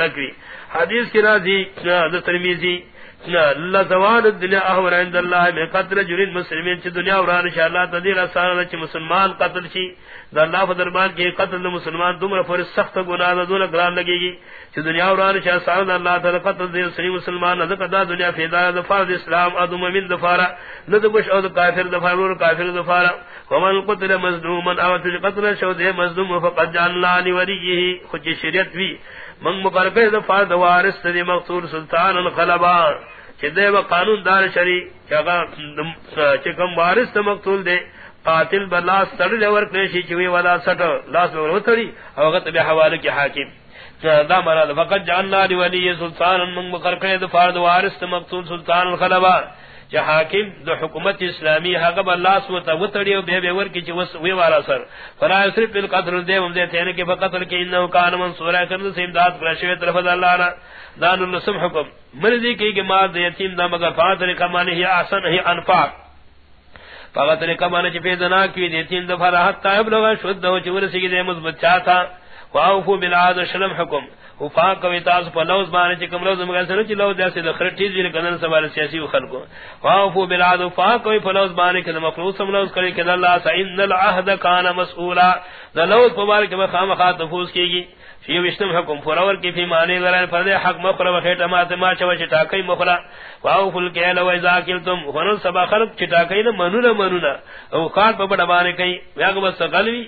دکری۔ حدیث کی راضی ترمیزی۔ اللہ زوال الدنیا احور عند اللہ میں قتل جرین مسلمین چی دنیا وران انشاءاللہ تدیر اصانا چی مسلمان قتل چی۔ دا اللہ فدرمان کی قتل دا مسلمان دمر پر سخت گناہ دا دون گران لگے گی۔ چی دنیا وران انشاءاللہ اللہ تعالی قتل دیر سنی مسلمان ندق دا دنیا فیدا دفار دا اسلام ادوم من دفارا ندبش او دا کافر دفار ور کافر دفارا ومن قتل مظلومن او تجھ قتل شو دے، مظلوم فقد جاننا لوریه خوچی شریعت بھی۔ من مقرقه دفار دوارست دی مقصور سلطان الخلبان۔ چدے و قانون دار شری چکم وارث مقتول دے، قاتل بلاس تڑ لور کریشی چوی ولا سٹ لاس ور تڑی او غت بہ حوالہ کی حاکم. دا مراد، فقط جاننا ولی سلطان من مقرقه دفار تا مقتول سلطان الخلبان. چ حاکم دو حکومت اسلامی حقب اللہ سو تا وتڑیو بے بے ور کی چ وس وی والا سر. فلا صرف بالقتل دے ہم دے تھے کہ فقتل کہ انه کان من سورہ کرن سے امداد کر شوی طرف اللہ را دان النسم حکم. مرضی کی کہ مال دے یتیم دا مگر فاضل کمانے ہی احسن ہی انفاق. فقتل کمانے چ پیدنا کی دے تین دفعہ راحت تائب لوگ شد ہو چ ورسی دے مثبت چاہتا واوفو بالعاد شلم حکم. وفا کوي تاسو په لوز باندې چې کوم لوز موږ سره چې لوز داسې د خرټی ځینې کنن سوال سیاسي خلکو. واوفو بالعاد وفا کوي په لوز باندې کې مخلوق سم لوز کړي کله الله سئن العهد کان مسؤولا. د لوز په باندې کې خامخا تفوس کیږي. فی وشتم حکم فراور کی فی معنی لران فرد حق مخرا و خیٹ امات ما چوا چٹاکی مخرا واو فل کیل و ازا کلتم ونن سبا خلق چٹاکی نا منونا منونا او خان پا بڑا بانے کئی ویاگ بس غلوی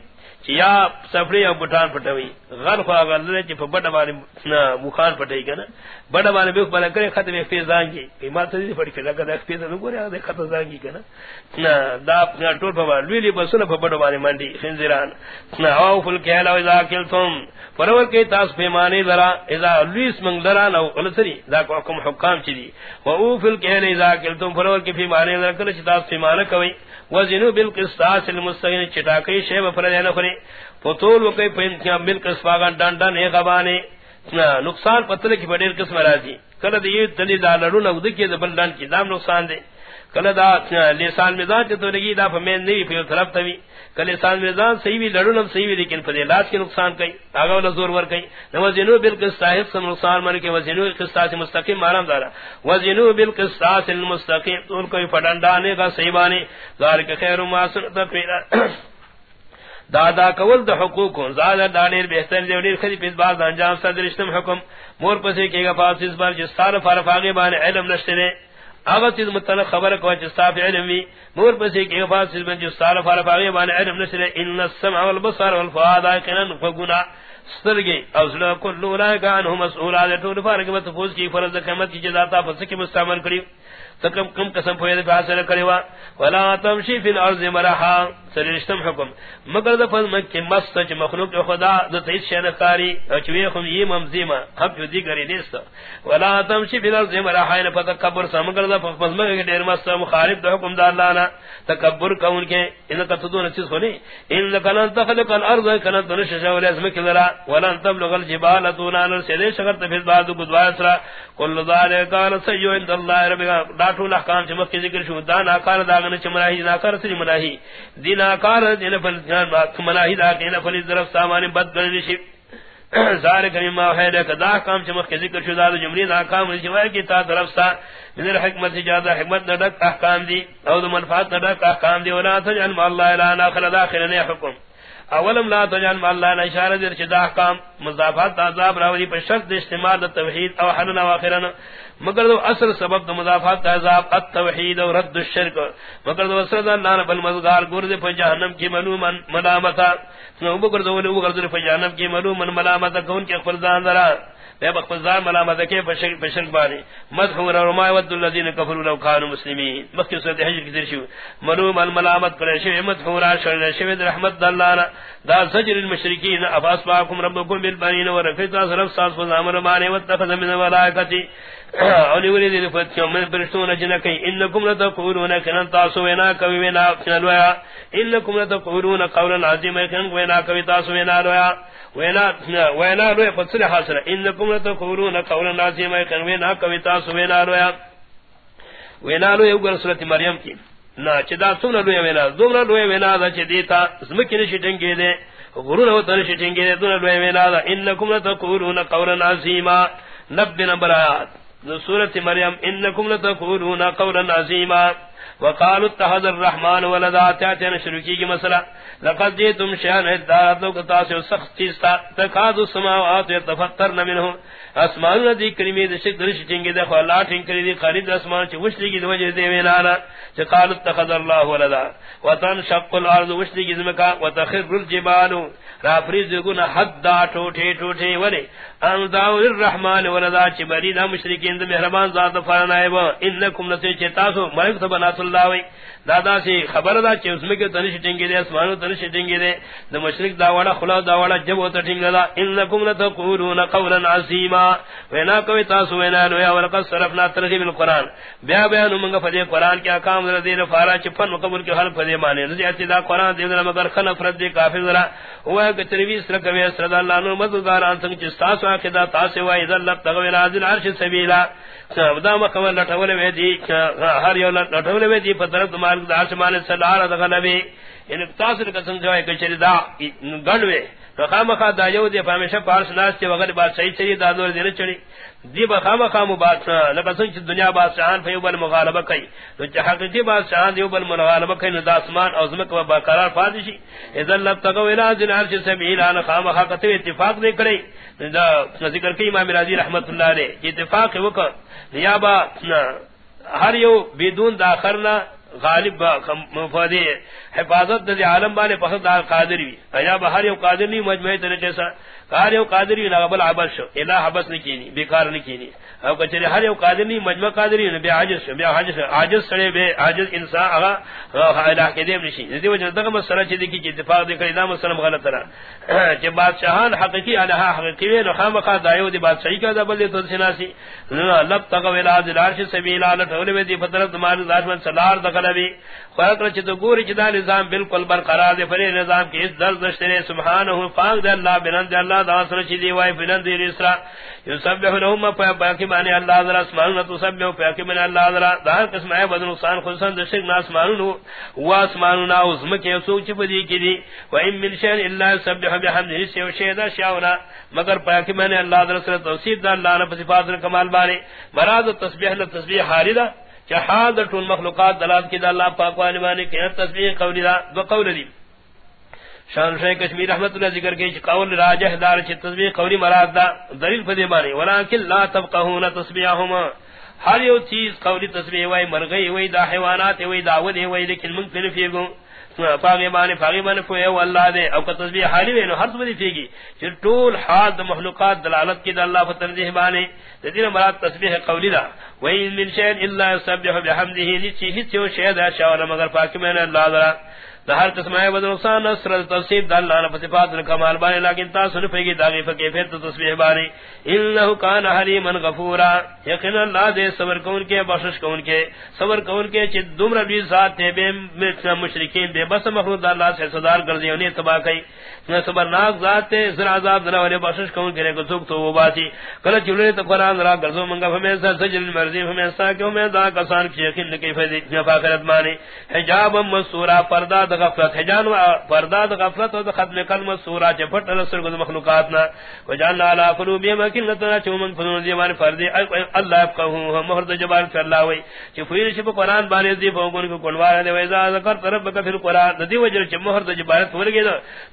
یا سفری او بٹان پٹوی، غر خوا غلنے چی بڑا بانے مخان پٹائی کنا، بڑا بانے بیخ بلا کرے ختم ایک پیز دانگی ایمان تزید پڑی کرے لگا دا ایک پیز نگو رہا دا ختم دانگی کنا۔ دا ٹول پا بانے لویلی بسونا پا بڑا بانے مندی خنزیران۔ او فل کیل و ازا کلتم فرور کے تاس پیمانے ذرا اذا لویس منگ ذرا نو قلسری دا کو حکم حکام چی دی۔ و او فل کیل اذا کلتم پرور فرور کے پیمانے ذرا کلچ تاس پیمانے کوئی۔ وزنو بالقسطاس المستقین چٹاکی شیب فرد خوری فطول وکی پہنکیاں بالقسط فاغان ڈان ڈان اے غبانے نقصان پتر کی بڑیر قسم راضی. کل دی یہ تلی دالرون لڑو نو دکی دا کی، دام نقصان دے. کله دا لسان میزان ته لګي، دا په مین نه په طرف ته وی کله لسان میزان صحیح وی لړونم صحیح وی لیکن په لاس کې نقصان کوي. هغه ول زور ور کوي نو وزنو بالقصاص سم نقصان من کې وزنو قصاص مستقیم مارام دارا وزنو بالقصاص المستقیم. ټول کوئی پډانډانه کا صحیح باندې. ذالک خیر ما سنت پیرا دادا کول د حقوق زاد دانیر بہتر دی ډیر خدي په بعد انجام صدر اشتم حکم. مور پسې کېګه پاسیس بار جستار فارفاغه باندې علم نشته اغه تیز متن خبر کو چ صاف علمی وی، مور پسې کې غفاس بن جو سال فار باغی باندې علم نشره ان السمع والبصر والفؤاد كنن فغنا سترگی، او زلو کلو لا کانو مسئولات تو فارغ متفوز کی فرض قیمت کی جزا تا پس کی مستعمل کریو. تکم کم قسم پوید فاصل کریوا ولا تمشی فی الارض مرحا۔ سرشتم حکم۔ مگر دا فض مکی مست چی مخلوق خدا دا تیس شنکاری او چوی خم یہ ممزیما حق جو دی گری نیست۔ ولا تمشی فی الارض مرحا۔ ان فتکبر سا۔ مگر دا فض مکی دیر مست مخالف دا حکم دا اللہ نا تکبر کون کے۔ انکا تدون چیز خونی انکا لن تخلق الارض کنن تنش شاول اسمک لرا ولن تبلغ الجبال تونا نرسل شغرت فی البعض قدوا اسرا کل ذالک کان سیو اند اللہ ربگا دا ټول احکام چې مخکې ذکر شو دا ناکار دا غنه چې مناهی ناکار سری مناهی دی ناکار دی نه فل مناهی دا نه فل ظرف سامان بد ګڼل شي. زار کریم ما ہے کہ دا کام چې مخکې ذکر شو دا جملې دا کام چې وایي چې تا طرف سا، من حکمت زیادہ حکمت نہ احکام دی او منفعت نہ احکام دی ولا تجعل ما الله الا اخر داخل نے حکم. اولم لا تجعل ما الله لا اشاره در چې دا احکام مضافات، عذاب راوی پر شرط استعمال توحید او حلنا واخرنا مگر دو اصل سبب دو مضافات عذاب، التوحید اور رد الشرک. مگر دو اصل دو اللہ نے بل مزگار گرد پر جہنم کی معلوما ملامتا. مگر دو ولو گرد پر جہنم کی معلوما ملامتا کون کے فرزان ذرا بے بخزان ملامت کے بشر بشر بانی. مدح اور ما ود الذين كفروا لو كانوا مسلمين مکہ سورۃ حج کی درشو ملوم الملامت پر شی مدح اور شر شی رحمت اللہ دا سجر المشرکین افاس باکم ربکم بالبنین ورفیت رب ساس فزامر مانے واتخذ من الملائکتی. اولی ولی دی فت فتیو من برشتون جنکی انکم لتقولون کنن تاسو وینا کوي وینا کنلویا انکم لتقولون قولا عظیم کنن وینا کوي تاسو وینا لویا وینا وینا لویا فصل حاصل انکم لتقولون قولا عظیم کنن وینا کوي تاسو وینا لویا وینا لویا وګور سورۃ مریم کی نا چدا سن لویا وینا دومره لویا وینا دا چ دیتا زمکه نشی دے غرور او تنشی ټنګې دے دومره لویا وینا دا انکم لتقولون قولا عظیما نبی نمبر آیات. سورت مریم انکم لتقولون قولا عظیما. وقالوا اتخذ الرحمن ولدا. تاتنا شرکی کی مسئلہ. لقد جئتم شان ادارت لو تاسو سخت چیز تا تکاد السماوات يتفطرن منه اسمان دی کلمے دے شک درش چنگے دے خلا ٹھن کری دی. خالد اسمان چ وشلی کی وجہ دے وینا چ قال اتخذ الله ولدا. وتنشق الارض وشلی کی زمکا وتخر الجبال. را فریز گنا حد دا ٹوٹے ٹوٹے ولے ان داو الرحمن ولدا. چ بری دا مشرکین دے مہربان ذات فرمائے انکم نسی چ تاسو ملک تبنا سبحانہ اللہ وی دادا سے خبر دا چ اس میں کہ تنش ٹنگے دے اسمان تنش ٹنگے دے دا مشرک دا والا خلا، دا والا جب ہوتا ٹنگلا انکم لتقولون قولا عظیما. وینا کوئی تاسو وینا نو یا ولقد صرفنا ترغیب القران بیا بیا نو منگا فدی قران کیا کام در دین فارا چپن قبول کے حل فدی مانے رضی اتدا قران دین مگر خن فرد دی کافر ذرا ہوا کہ تروی سر کوی سر اللہ نو مددگار ان سنگ چستا سو تاسو وای ذل لب تغوی نازل عرش سبیلا. سبدا مکمل لٹول وی دی ہر یو لٹول وی دی پتر تمہار داس مان سلار دغلبی ان یعنی تاسو قسم جوای کچری دا گڑوے فخام خا دا یو دی فهمیشه پارس ناس چې وغیر بات صحیح صحیح دا دور دی، نه دی بخام خام بات لکه څنګه دنیا بادشاہان په یو بل مغالبه کوي. نو چې حقیقي بادشاہان دی یو بل مغالبه کوي، نو د اسمان او زمکه په برقرار پاتې اذا لب تقو الى ذل عرش سبیل ان خام خا کته اتفاق نه کړی. دا ذکر کوي امام رازی رحمت الله علیه، چې اتفاق وکړ. نیابه ہر یو بدون داخرنا غالب مفادی حفاظت دے عالم بانے پسند قادر بھی ایا بہر یو قادر نہیں مجموعی طریقے سے کار یو قادر وی نغبل عبس شو. الہ حبس نہیں کینی، بیکار نہیں کینی. او کچری ہر یو قادر نہیں مجمع قادر وی بے عاجز شو. بے عاجز شو. عاجز سڑے بے عاجز انسان اگا الہ کے دیم نشی دی وجہ دغه مسئلہ چ دی کی اتفاق دی کئی نام مسلم غلط رہا کہ بادشاہان حقیقی الہ حقیقی وی خام خا دایو دی بادشاہی کا دبل تو سناسی لب تقوا الہ ذل عرش سبیل علی تولے دی فطرت مال ذات من سلار دغ خلبی فرق رچ تو گوری چدا نظام بالکل برقرار دے فرے نظام کی اس درد دشترے سبحانہ پاک دے اللہ بنند اللہ دا سر چ دی وای بنند دی اسرا یسبح لهم باقی معنی اللہ ذرا اسمان تو سب باقی معنی اللہ ذرا دا قسم ہے بدن نقصان خصوصا دشک ناس اسمان و اسمان نا عظم کے سوچ بدی کی دی. و ان من شيء الا سبح بحمده سو شیدا شاونا مگر باقی معنی اللہ ذرا سر توصیف دا اللہ نے صفات کمال بارے مراد تسبیح نہ تسبیح حالدہ چہاد ٹول مخلوقات دلات کی دا اللہ پاک والی معنی کہ تسبیح قولی دا. دو قول دی. شان شیخ کشمیر رحمت اللہ ذکر کی قول راجح دار چ تسبیح قولی مراد دا دلیل فدی معنی ولکن لا تفقهون تسبیحهما ہر یو چیز قولی تسبیح وای مرغی وای دا حیوانات وای داود وای لیکن مختلف یگو پاگے بانے پاگے بانے پوئے او اللہ دے۔ او کا تسبیح حالی وینو ہر سبدی فیگی چر طول حال دا محلوقات دلالت کی دا اللہ فتنزیح بانے۔ دین مراد تسبیح قولی دا۔ وین من شین اللہ سبح بحمدہی نیچی ہی چیو شید ہے شاولا مگر پاکی میں نے اللہ دلالت ہر قسم ہے بدر نقصان نصر تصیب د اللہ نے صفات کمال بارے، لیکن تا سن پے داغی فکے پھر تو تسبیح بارے انه کان حلیما غفورا۔ یقین اللہ دے صبر کون کے، بخشش کون کے۔ صبر کون کے چ دمر بھی ذات تے بے مشرکین، بے بس مخلوق اللہ سے صدار کر دی انہیں تباہ کئی۔ نہ صبر ناک ذات تے زرا عذاب نہ والے، بخشش کون کرے کو سوک تو وہ باتی کل چلے تو قران را گرزو، منگا ہمیشہ سجل مرضی ہمیشہ کہ میں دا کسان کی یقین کی فیض نفاقت مانی۔ حجاب مسورا پردہ غفلت حجان و پرداد غفلت و ختم کلمہ سورہ چ پھٹ رسل کو مخلوقات نا وجعلنا على قلوبهم مكنة چومن فنون دیوان فرد اللہ کہو مہر د جبال کر اللہ وئی چ پھیر چ قران بارے دی بوگن کو کولوار دے۔ ویزا ذکر ربک فی القران دی وجر چ مہر د جبال تھور گے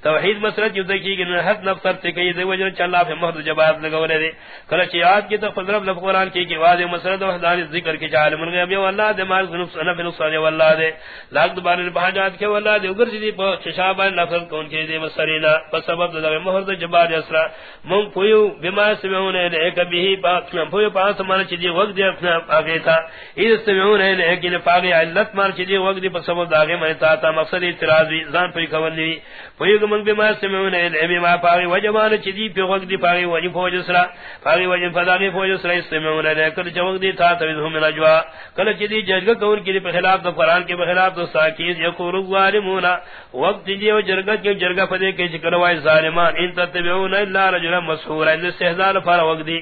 توحید مسرت یود کی کہ حق نفس تے کہ دی وجر چ اللہ پہ مہر د جبال لگولے دے۔ کل چ یاد کی تو فضرب لف قران کی کہ واضح مسرت وحدان ذکر کی چال من گئے اللہ دے، مال ذنوب سنا بن صالح والله دے۔ لاگ دوبارہ بہاجات کے والله دے اگر جدی پا چشابا نفل کون کے دے مسرینا پا سبب دا دے مہر دا جبار اسرا من پویو بما سمیون ہے لے کبھی پا پویو پا سمانا چدی وقت دے اپنا آگے تھا۔ اید سمیون ہے لے کبھی پاگے علت مار چدی وقت دے پا سبب دا آگے منی تا تا مقصد اعتراض بھی زان پوی کون لی پویو کمان بما سمیون ہے لے بما پاگے وجمان چدی پی وقت دے پاگے وجی فوج اسرا۔ پاگے وجی فداگے فوج اسرا استمیون ہے لے کل چوک دے تا تا ویدھو من اجوا کل چدی ججگا کون کی دے خلاف دا قرآن کے بخلاف دا ساکیز یکورو ظالمونا وقت جی و جرگت کے جرگا پدے کے جی چکروائے ظالمان. ان تتبعون الا رجلا مسحورا. ان استهزاء فر وقت دی.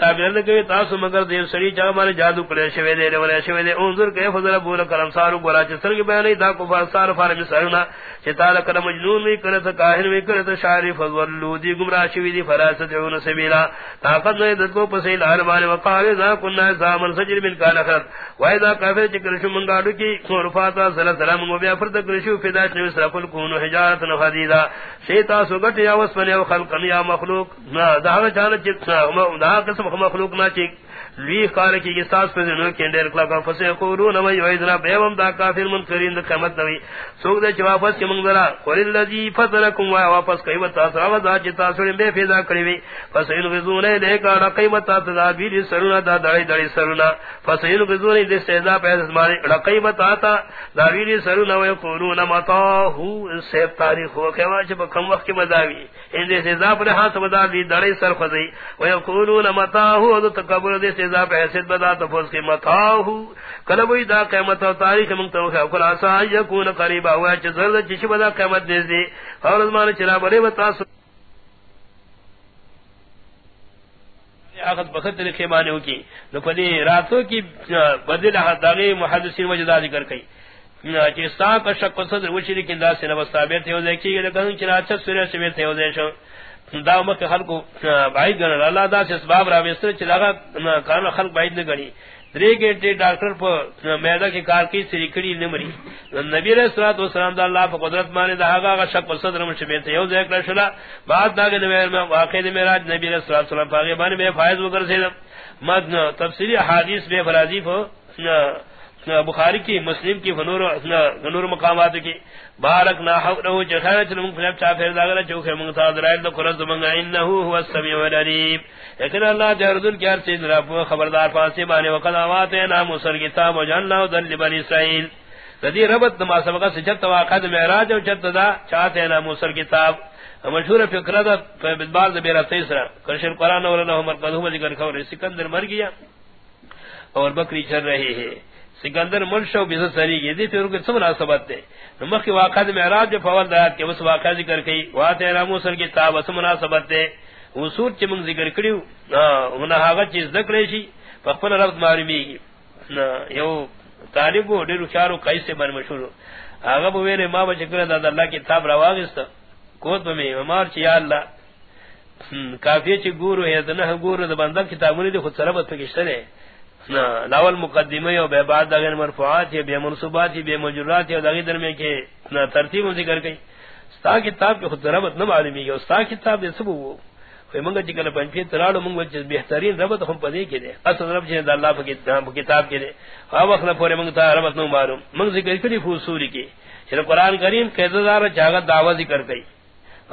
تابعین کے تاسو مگر دیر سری چا مارے جادو کرے شوی دے ولے شوی دے. انظر کے فضل بول کرم سارو گورا چ سرگ بیان دا کو فار سار فار مسرنا چتا کرم مجنون وی کرت کاہن وی کرت شاری فضل دی گمراہ شوی دی فراست عون سبیلا. طاقت نے دت کو پسیل ہر مارے وقال ذا كنا زامن سجر من کان خرت وایدا کافر چکر شو منگاڑو کی، خورفاتا صلی اللہ علیہ و بیا فرد کرشو فدا چ فل کونو حجارت نفدیدا شیطا سو گٹ یا وصفن یا خلقن یا مخلوق. نا، دا چان چت دا قسم مخلوق نا چک. لوی کار کی گستاس پر نو کینڈر کلا کا فسے قولون و یذنا بیوم دا کافر من کرین قیامت نوی۔ سوگ دے جواب اس کے منگرا قول الذی فضلکم و واپس کئی وتا سوا دا جتا سڑ بے فیضا کری وی۔ فسین غزون دے کا قیمت تا دا بی سرنا دا دڑی دڑی سرنا۔ فسین غزون دے سیدا پیس ماری قیمت تا دا بی سرنا و قولون متا ہو سے تاریخ ہو کہ واجب کم وقت کی مداوی ان دے سیدا پر ہاتھ بدا دی دڑی سر خزی و یقولون متا ہو تکبر دے سزا پہ حیثیت بدا تفوز کی متاہو کلبوی دا قیمت و تاریخ منگتو ہے اکل آسا یکون قریبا ہوا چھ زرد چش بدا قیمت دیز دی۔ اور ازمان چلا بڑے بتاسو آخذ بخط لکھے مانے کی۔ نو پدی راتوں کی بدل داغی محدثین وجدہ ذکر کئی۔ چی ساک شک و صدر وچی لیکن دا سنبا ثابت ہے وزے کی گئے کہ چنا اچھا سورہ دا مکہ خلق بعید گن اللہ دا سے اسباب را بستر چلا کان خلق بعید نہ گنی دری گھنٹے ڈاکٹر پر میدا کی کار کی سری کڑی نمری نبی علیہ الصلوۃ والسلام دا اللہ پر قدرت مانے دا ہا شک و صدر من شبیت یو ذکر شلا بعد دا کہ میں واقعہ معراج نبی علیہ الصلوۃ والسلام پاگے بانی میں فائز وگر سے مد تفسیری حدیث بے فرازی ہو بخاری کی، مسلم کی فنور فنور مقامات کی۔ بارک نا حقو جخانت من فنب چا پھر داغلا چوک من تا درائل دو قرز من انه هو السمیع العلیم۔ لیکن اللہ جردن کی ہر چیز رب خبردار پاسی بانے وقد آواتینا موسر کتاب و جاننا دل لبن اسرائیل۔ ردی ربط نما سبقہ سے چت واقع معراج و چت دا چاہتے نا موسر کتاب۔ مشہور فکر دا بدبار دا تیسرا۔ کرشن قرآن ورنہ مرکز ہوا، ذکر خور سکندر مر گیا اور بکری چل رہے ہیں سکندر مرشو بیز سری گی. دی پھر کچھ مناسبت دے. نمخ کی واقع دی معراج جو فول دایات کے اس واقع ذکر کئی. واتے را موسل کی تاب اس مناسبت دے. اصول چی منگ ذکر کریو. انہا آغا چیز ذکر شی. فقفل رفت معلومی گی. یو طالبو دیرو چارو قیس سے بن مشہور. آغا بویرے ما بچکر دا اللہ کی تاب رواغستا کوت بمی امار چی یا اللہ. کافی چی گورو ہے، دنہ گورو دا بندر کتابونی دی خود سربت پکشتر ہے لاول مقدمه او به بعد دغه مرفوعات یا به منصوبات یا به مجرات یا دغه درمه کې نا ترتیب ذکر کړي. ستا کتاب کې خود ربط نه معلومیږي، او ستا کتاب دې سبو وو؟ خو موږ چې کله پنځه تراړو موږ چې بهترین ربط هم پدې کې دي اصل رب چې د الله په کتاب کتاب کې دي هغه وخت نه پورې موږ ته ربط نه معلوم. موږ ذکر کړي فوسوري کې، چې قرآن کریم قیددار چاغه دعوی ذکر کړي.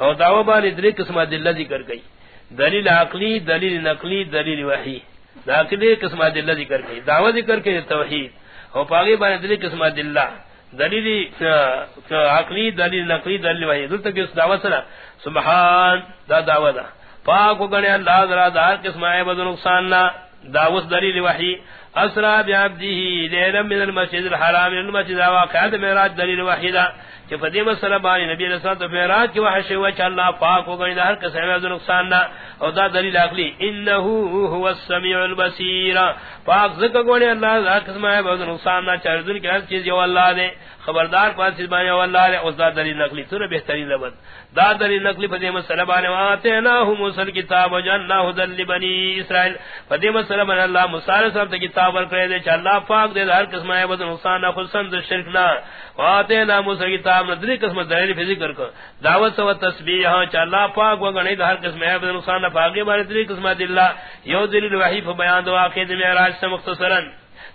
او دعوی باندې درې قسمه دلیل ذکر کړي. دلیل عقلی، دلیل نقلی، دلیل وحی. داخلی قسم دلہ ذکر کی دعوت ذکر کے توحید. اور پاگی بان دلی قسم دلہ دلیلی عقلی، دلیل نقلی، دلیل وحی. دل تک اس دعوت سنا سبحان، دا دعوت دا. پاک گنے اللہ ذرا دار قسم آئے عیبد نقصان نا. دعوت دلیل وحی. اسرا بعبده لیلا من المسجد الحرام من المسجد واقعات میراج دلیل وحیدہ کہ فدی مسئلہ نبی علیہ الصلوۃ والسلام کی وحش و چ اللہ پاک ہو گئی ہر قسم میں نقصان نہ او دا دلیل عقلی انه هو السميع البصير پاک ذکر گونے اللہ، ہر قسم ہے بہت نقصان نہ چار دن کی ہر چیز یہ اللہ نے خبردار پاس چیز بانی اللہ نے اس دا دلیل نقلی تو بہترین لبد دا دلیل نقلی فدی مسئلہ بانی واتے نہ موسی الكتاب وجنہ هدى لبني اسرائيل فدی مسئلہ بانی اللہ موسی علیہ السلام کتاب ور کرے دے چ اللہ پاک دے ہر قسم ہے بہت نقصان نہ خصن شرک نہ۔ واتے نہ کتاب کتاب ندری قسم دلیل فی ذکر کو دعوت سو تسبیح ہاں چ اللہ پاک و گنی ہر قسم ہے نقصان نہ پاکی بار دلیل قسم دلہ۔ یو دلیل وحی بیان دو عقید معراج سے مختصرا۔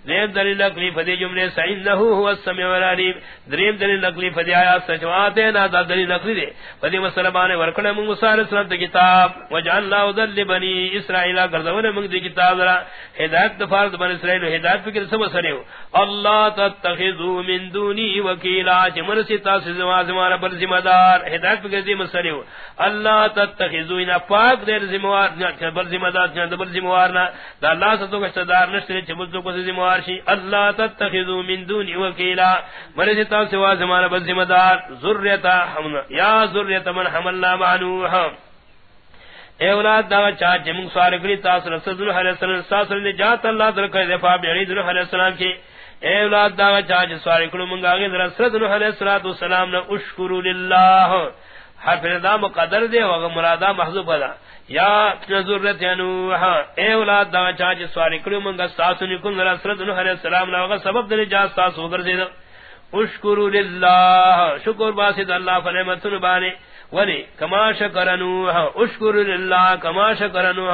دیم دلیل نقلی فدی جملے سعین نہو هو السمیع العلیم. دریم دلیل نقلی فدی آیات سچوات ہے نا دلیل نقلی دے. فدی مسلمان ورکڑے من موسی علیہ السلام تے کتاب. وجعل اللہ ذل بنی اسرائیل گردون من دی کتاب را ہدایت فرض بن اسرائیل ہدایت فکر سب سریو اللہ تتخذوا من دونی وکیلا. جمر سی تاس زما زما بر ذمہ دار. ہدایت فکر دی مسریو اللہ تتخذوا ان پاک دے ذمہ دار بر ذمہ دار بر ذمہ دار نہ اللہ ستو گشتدار نشتے چبدو کو ذمہ فارشی اللہ تتخذو من دون وکیلا مرے مرسیتا سوا زمان بل ذمہ دار، ذریتا حمنا یا ذریتا من حملنا معنوحا اے اولاد دا چاہ جمع سوار کری تاثر رسول اللہ علیہ السلام ساسر نجات اللہ در درکہ دفاع بیعید اللہ علیہ السلام کی۔ اے اولاد دا چاہ جمع سوار کری منگا گئی رسول اللہ علیہ السلام نے اشکرو للہ۔ حفر دا مقدر دے وغا مرادا محضوب دا. یا ضرورت نوح، اے اولاد دا چاچ سواری کرو منگا ساسو نکن در اسرد نوح علیہ السلام نا سبب دل جا ساسو دا. اشکرو للہ، شکر باسد اللہ فنعمتن بانے. ولی کما شکر نوح، اشکرو للہ، کما شکر نوح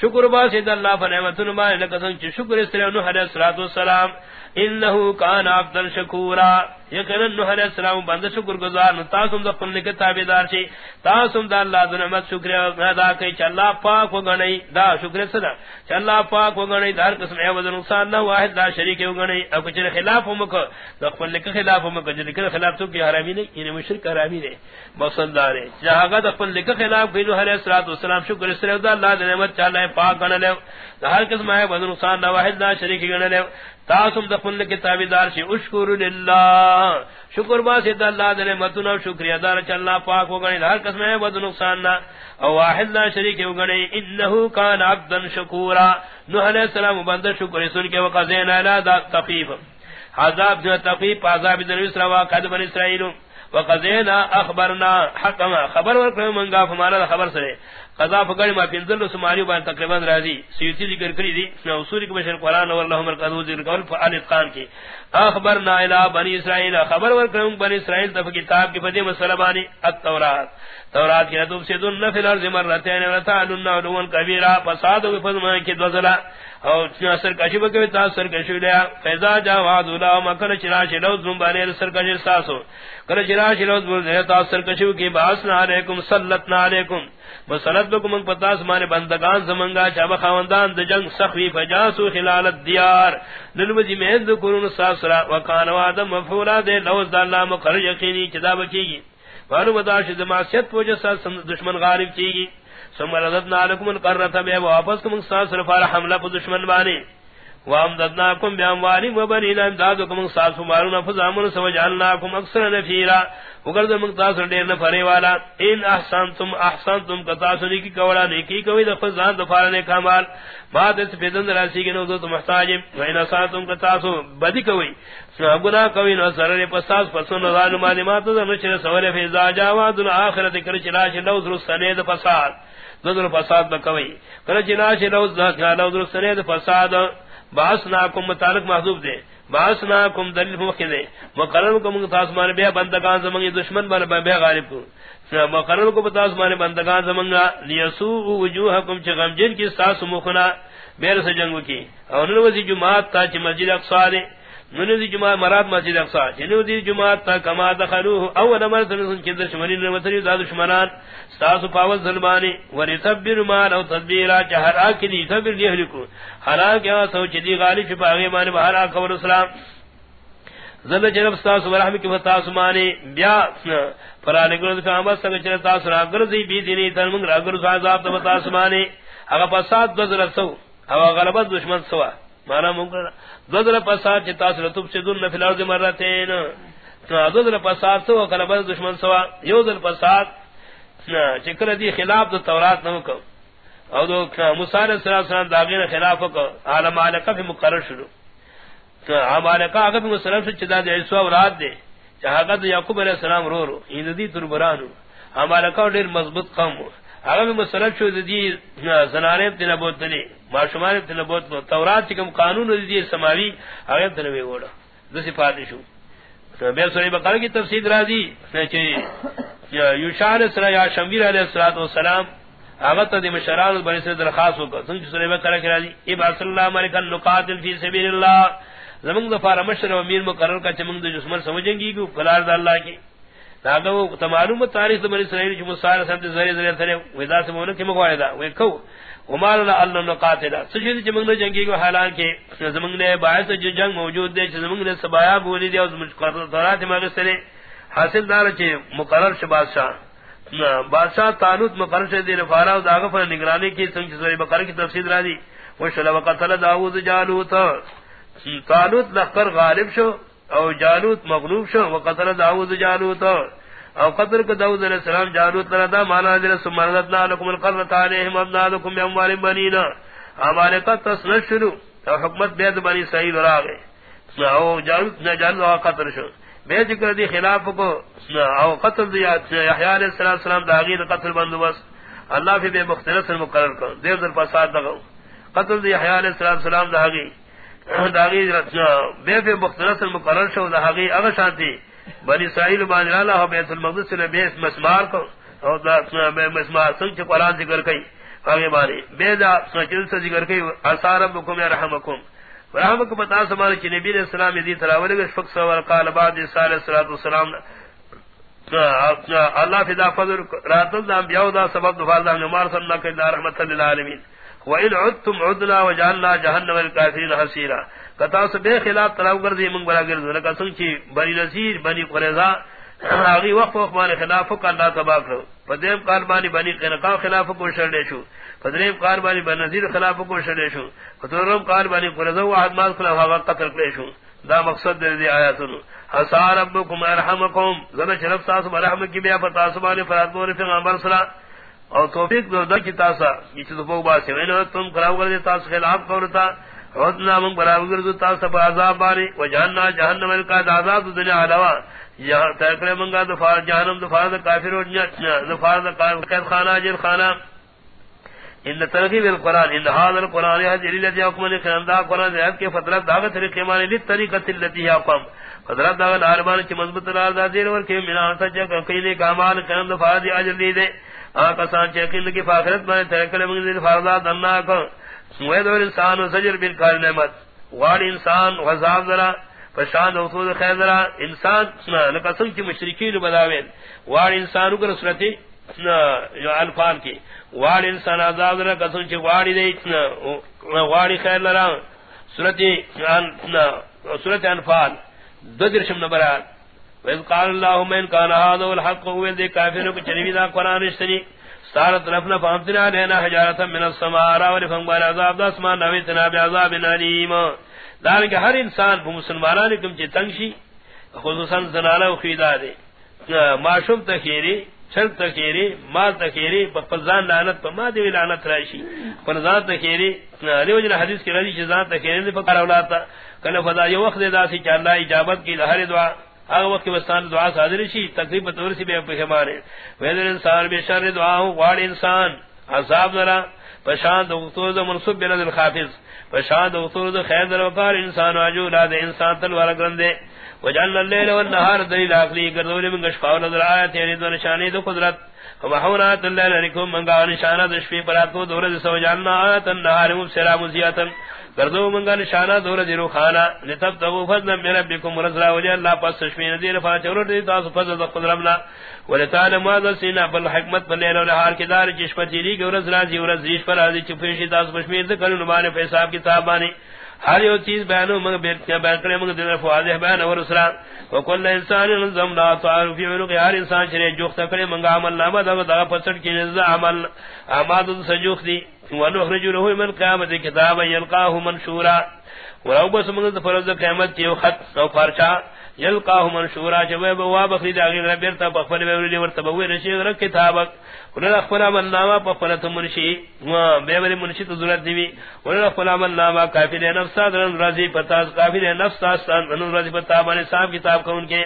شکر باسد اللہ فنعمتن بانے لکسن چی شکر اسر نوح علیہ السلام انہو کان عبدال شکورا۔ یقینا نوح علیہ السلام بند شکر گزار تاسم دا قلن کے تابدار چی تاسم دا اللہ دا نعمت شکر ادا کئی، چا اللہ پاک و گنئی دا شکر صدا چا اللہ پاک و گنئی دا ہر قسم عوض نقصان نا واحد دا شریک و گنئی او کچھ خلاف ہو دا قلن کے خلاف ہو مکہ جلکر خلاف تو کی حرامی نہیں انہیں مشرک حرامی نہیں مقصد دارے جہاں گا دا قلن کے خلاف بھی نوح علیہ السلام شکر اسرے دا اللہ دا نعمت، چا پاک گنئی دا ہر قسم ہے عوض نقصان نا واحد دا شریک گنئی تاسم دفن کتابی دار شی، اشکر للہ۔ شکر با سید اللہ دنے متن و شکریہ دار چ اللہ پاک ہو گنے ہر قسم ہے ود نقصان نہ او واحد لا شریک ہو گنے انه کان عبدا شکورا۔ نوح علیہ السلام بند شکر سن کے وقزین الا تقیف عذاب جو تقیف عذاب در اسرا قد بن اسرائیل۔ وقزینا اخبرنا حکما خبر ورکو منگا، فمانا خبر سرے۔ قضا فقر ما پنزل سماری بان تقریباً راضی سیوتی ذکر کری دی اصول کی بشر قرآن واللہ مرکزو ذکر کول فعال اتقان کی اخبرنا الى بنی اسرائیل خبر ورکو بنی اسرائیل تف کتاب کی فدی مسئلہ بانی التورات. تورات کی ندوب سے دن نفل ارض مرتین ورتعلن علوان کبیرا فساد و فضمان کی دوزلہ او سر کشی بکوی تا سر کشی لیا فیضا جا وعد اولا و مکن چراش لوز زنبانی سر کشی ساسو کل چراش لوز بلدی تا سر کشی کی باسنا علیکم سلطنا علیکم. مسلط بکم من پتاس مانے بندگان زمنگا چابا خواندان د جنگ سخوی فجاسو خلال الدیار نلوزی میں ذکرون ساسرا وکان وادم مفولا دے لوز دا اللہ مقر یقینی چدا بکی گی معلوم داشت دماسیت پوجہ ساس دشمن غارب چیگی ثم رددنا لكم القرة بے واپس کم ساسر رفار حملہ پا دشمن بانے وامددناكم باموال وبنين امدادكم ساس مارون فزامن سوجعلناكم اكثر نفيرا وقرد مقتاس دیر نفرے والا. ان احسنتم احسنتم کتاس نیکی کولا، نیکی کوئی دفزان دفار نے کامال. بعد اس فیدن راسی کے نوزو تو محتاج و ان احسنتم کتاس بدی کوئی. گناہ کوئی نو سرر پساس پسن نظار معلومات نچر سور فیضا جاواد الاخرت کرچلاش لوز رسنید فساد. نظر فساد بکوئی. کرچلاش لوز رسنید فساد. باسناکم متعلق محذوب دے. باسناکم دلیل مخدے مقرر کو تاسمان بے بندگان زمان دشمن بن بے غالب کو مقرر کو تاسمان بندگان زمانگا لیسو وجوہکم چھ غمجن کی ساس مخنا، بیر سے جنگ کی. اور نوزی جماعت تا چھ مسجد اقصا دے. منذ جمعہ مراد مسجد اقصا جنو یعنی دی جمعہ تا کما دخلوه، اول مرتبہ سن کی دشمنی نے وتری داد دشمنان ساس پاول ظلمانی ورتبر مال او تدبیرا جہر اکلی تبر دی ہلکو حالانکہ سوچ دی غالب پاگے مان بہرا قبر اسلام. زل جنب ساس ورحم کی فتاس مانی، بیا فرانے گرد کا امر سنگ چر تاس را گرزی بی دینی تن من را گرز عذاب تاس مانی. اگر پسات دزر سو او غلبت دشمن سوا. مانا ممکن دودر پسات چتا سر تب سے دن فی الارض مرتین دودر پسات سو کلبر دشمن سوا یو دل پسات چکر دی خلاف دو تورات نمکو او دو موسیٰ علیہ السلام داغین خلاف کو عالم آلقہ فی مقرر شروع عالم آلقہ اگر مسلم سے چدا دی عیسوہ وراد دے چاہاں قد یعقوب علیہ السلام رو رو این دی تربرانو عالم آلقہ دیر مضبط قوم اگر مسلم شو دی زنانے تنبوت نی ما شمار تنبوت تورات چکم قانون دی سماوی اگر تنوی گوڑا دو صفات شو. بے سوری بقر کی تفسیر راضی یوشان سرا یا شمیر علیہ الصلوۃ والسلام اغت دی مشران بنی سے درخواست ہو کر سنج سوری بقر کرا دی اب صلی اللہ علیہ وسلم نقاتل فی سبیل اللہ زمن ظفر مشر و امیر مقرر کا چمن دشمن سمجھیں گی کہ فلار اللہ کی داغو تمارو تاریخ بنی اسرائیل جو مصالح سمت زری زری تھے ودا سے مون کہ مغوائدا وہ کو. عمر اللہ نے قاتل. سجد جمن نے جنگی کو حالان کے زمن نے باعث جو جنگ موجود دے زمن نے سبایا بولی دے اس مقررات مگر سے حاصل دار چے مقرر ش بادشاہ بادشاہ تعلق مقرر سے دے فارا داغ پر نگرانی کی سنگ سورہ بقرہ کی تفسیر را دی وہ شلا وقتل داؤد جالوت. تعلق لخر غالب شو. او جالوت مغلوب شو وقتل داؤد جالوت او قدر کو داؤد علیہ السلام جالوت لرا مانا دل سمرنا لكم القرۃ علیہم ابناءکم باموال بنینا ہمارے کا تسن شروع، او حکمت بید بنی سعید را گئے. او جالوت نہ جالوت او قتل شو. بے ذکر دی خلاف کو او قتل دی یحییٰ علیہ السلام داغی قتل بندوبست. اللہ فی بے مختلف مقرر کر دیر در فساد دغو قتل دی یحییٰ علیہ السلام داغی داغی بے فی مختلف مقرر شو، داغی اگر شانتی. بنی اسرائیل بان اللہ بیت المقدس نے بیس مسمار کو اور دا مسمار سنگ چ قران ذکر کئی اگے بارے بے دا سچل سے ذکر کئی اثار ربکم یرحمکم رحمکم. بتا سمال کہ نبی علیہ السلام دی تراول کے فقس اور قال بعد صالح الصلوۃ والسلام. اللہ فدا فضل، رات الدم بیاودا سبب دفال دا مار سننا کہ رحمت للعالمین وَإِنْ عُدْتُمْ عُدْنَا وَجَعَلْنَا جَهَنَّمَ الْكَافِرِينَ کتا بے خلاف کر دی من گرد بنی بنی وقت وقت خلاف کا اللہ تباہ کرو۔ بنی خلاف کو شرڈے شو۔ فدریم قاربانی بنی نظیر خلاف کو شرڈے شو۔ خلاف قتل کرے شو۔ دا مقصد دے دی آیا سنو حسار ربکم ارحمکم۔ زن شرف ساس مرحم کی بیا فتاسبانی فراتمون فی غامبر اور توفیق دو دا کی تاسا، یہ چیز فوق باسی وینو تم کراو کردی تاس خلاف کرتا عدنا من برابر ذو تاس پر عذاب باری وجہننا جہنم الکا عذاب دنیا علاوہ۔ یہاں تکرے منگا دفار جہنم دفار دا کافر و دفار دا قید خانہ جل خانہ۔ ان ترغیب القرآن، ان هذا القران القرآن يهدي للذي يقوم لخندا قرآن ذات کے فترت داغت طریقے مانے۔ لی طریقت التي يقوم فترت داغت عالمان کی مضبوط راز دیر ور کے منا سجا کئی کامال کرن دفار دی اجر لی دے۔ آقا سان چیکل کی فاخرت میں ترکل منگل فرضات انہا کو موید اور انسان و زجر بن کار نعمت۔ وار انسان غزاب ذرا پشان وصول خیر ذرا۔ انسان لقسم کی مشرکین بداوین۔ وار انسانو کر صورتی الفان کی۔ وار انسان عذاب ذرا قسم چی واری دے واری خیر لرا۔ صورتی صورت انفال۔ دو درشم نبرات وَإِذْ قَالَ اللَّهُمَّ إِنْ كَانَ هَذَا الْحَقُّ دِي كَافِرُ قرآن فامتنا لینا حجارتا من السماء راولی عذاب دا اسمان ہر انسان مسلمانانی کم چی تنگشی، خصوصا زنانا و خیدہ دے معشوم تخیری، چھل تخیری، مال تخیری پا لعنت پا ما دیوی لعنت رائشی فضان تخیری لیو جن حدیث کی رضی چیزان تخیری دی فکر اولاتا کل فضا یہ وقت دا سی چا اللہ اجابت کی لہر دعا۔ اگر وقت وستان دعا صادر شی، تقریب طور سی بے پہمانے ویدر انسان بے شر دعا ہوں انسان۔ عذاب ذرا پشان دکتور دو منصوب بین الخافظ پشان دکتور دو خیر در وقار انسان واجو لاد انسان تل تلوار گرندے۔ وجعلنا الليل والنهار دليل عقلي كذول من غشفا ونظر آيات يعني یعنی دو نشاني دو قدرت۔ ومحونا الليل لكم من قاو نشانا دشفي پراتو دورد سوجعلنا آيات النهار مبسرا مزياتا کردو منگا نشانہ دور دیرو خانا لتب تبو فضل من ربکم رسلا ولی اللہ پس تشمین دیر فاچورو دی تاسو فضل دا قدرمنا ولتان ماذا سینا، بل حکمت پر لیل و لحار کی دار چشپت جیلی کی ورز جی ورز زیش پر آزی چپیشی تاسو پشمیر دکل نمانے فیصاب کتاب بانی۔ ہر یو چیز بیانو مگ بیان بیان کرے مگ دل فواضح بیان اور اسرا۔ وکل انسان نظمنا تعارف فی عنق ہر انسان چرے جوخت کرے منگا عمل نامہ دا دا پسٹ کی نزا عمل اعمال سجوخ دی۔ ونخرج له من قیامت کتابا یلقاه منشورا ولو بس من فرض قیامت یو خط او پرچا یلقاه منشورا جواب بوا بخری داغی ربیرتا بخفل بیوری ورتا بوی رشی غرق کتابک ولن اخفل عمل ناما بخفلت منشی بیوری منشی تو ضرورت دیوی ولن اخفل عمل ناما کافر نفسا درن رضی پتاز کافر نفسا درن رضی پتا مانے صاحب کتاب کون کے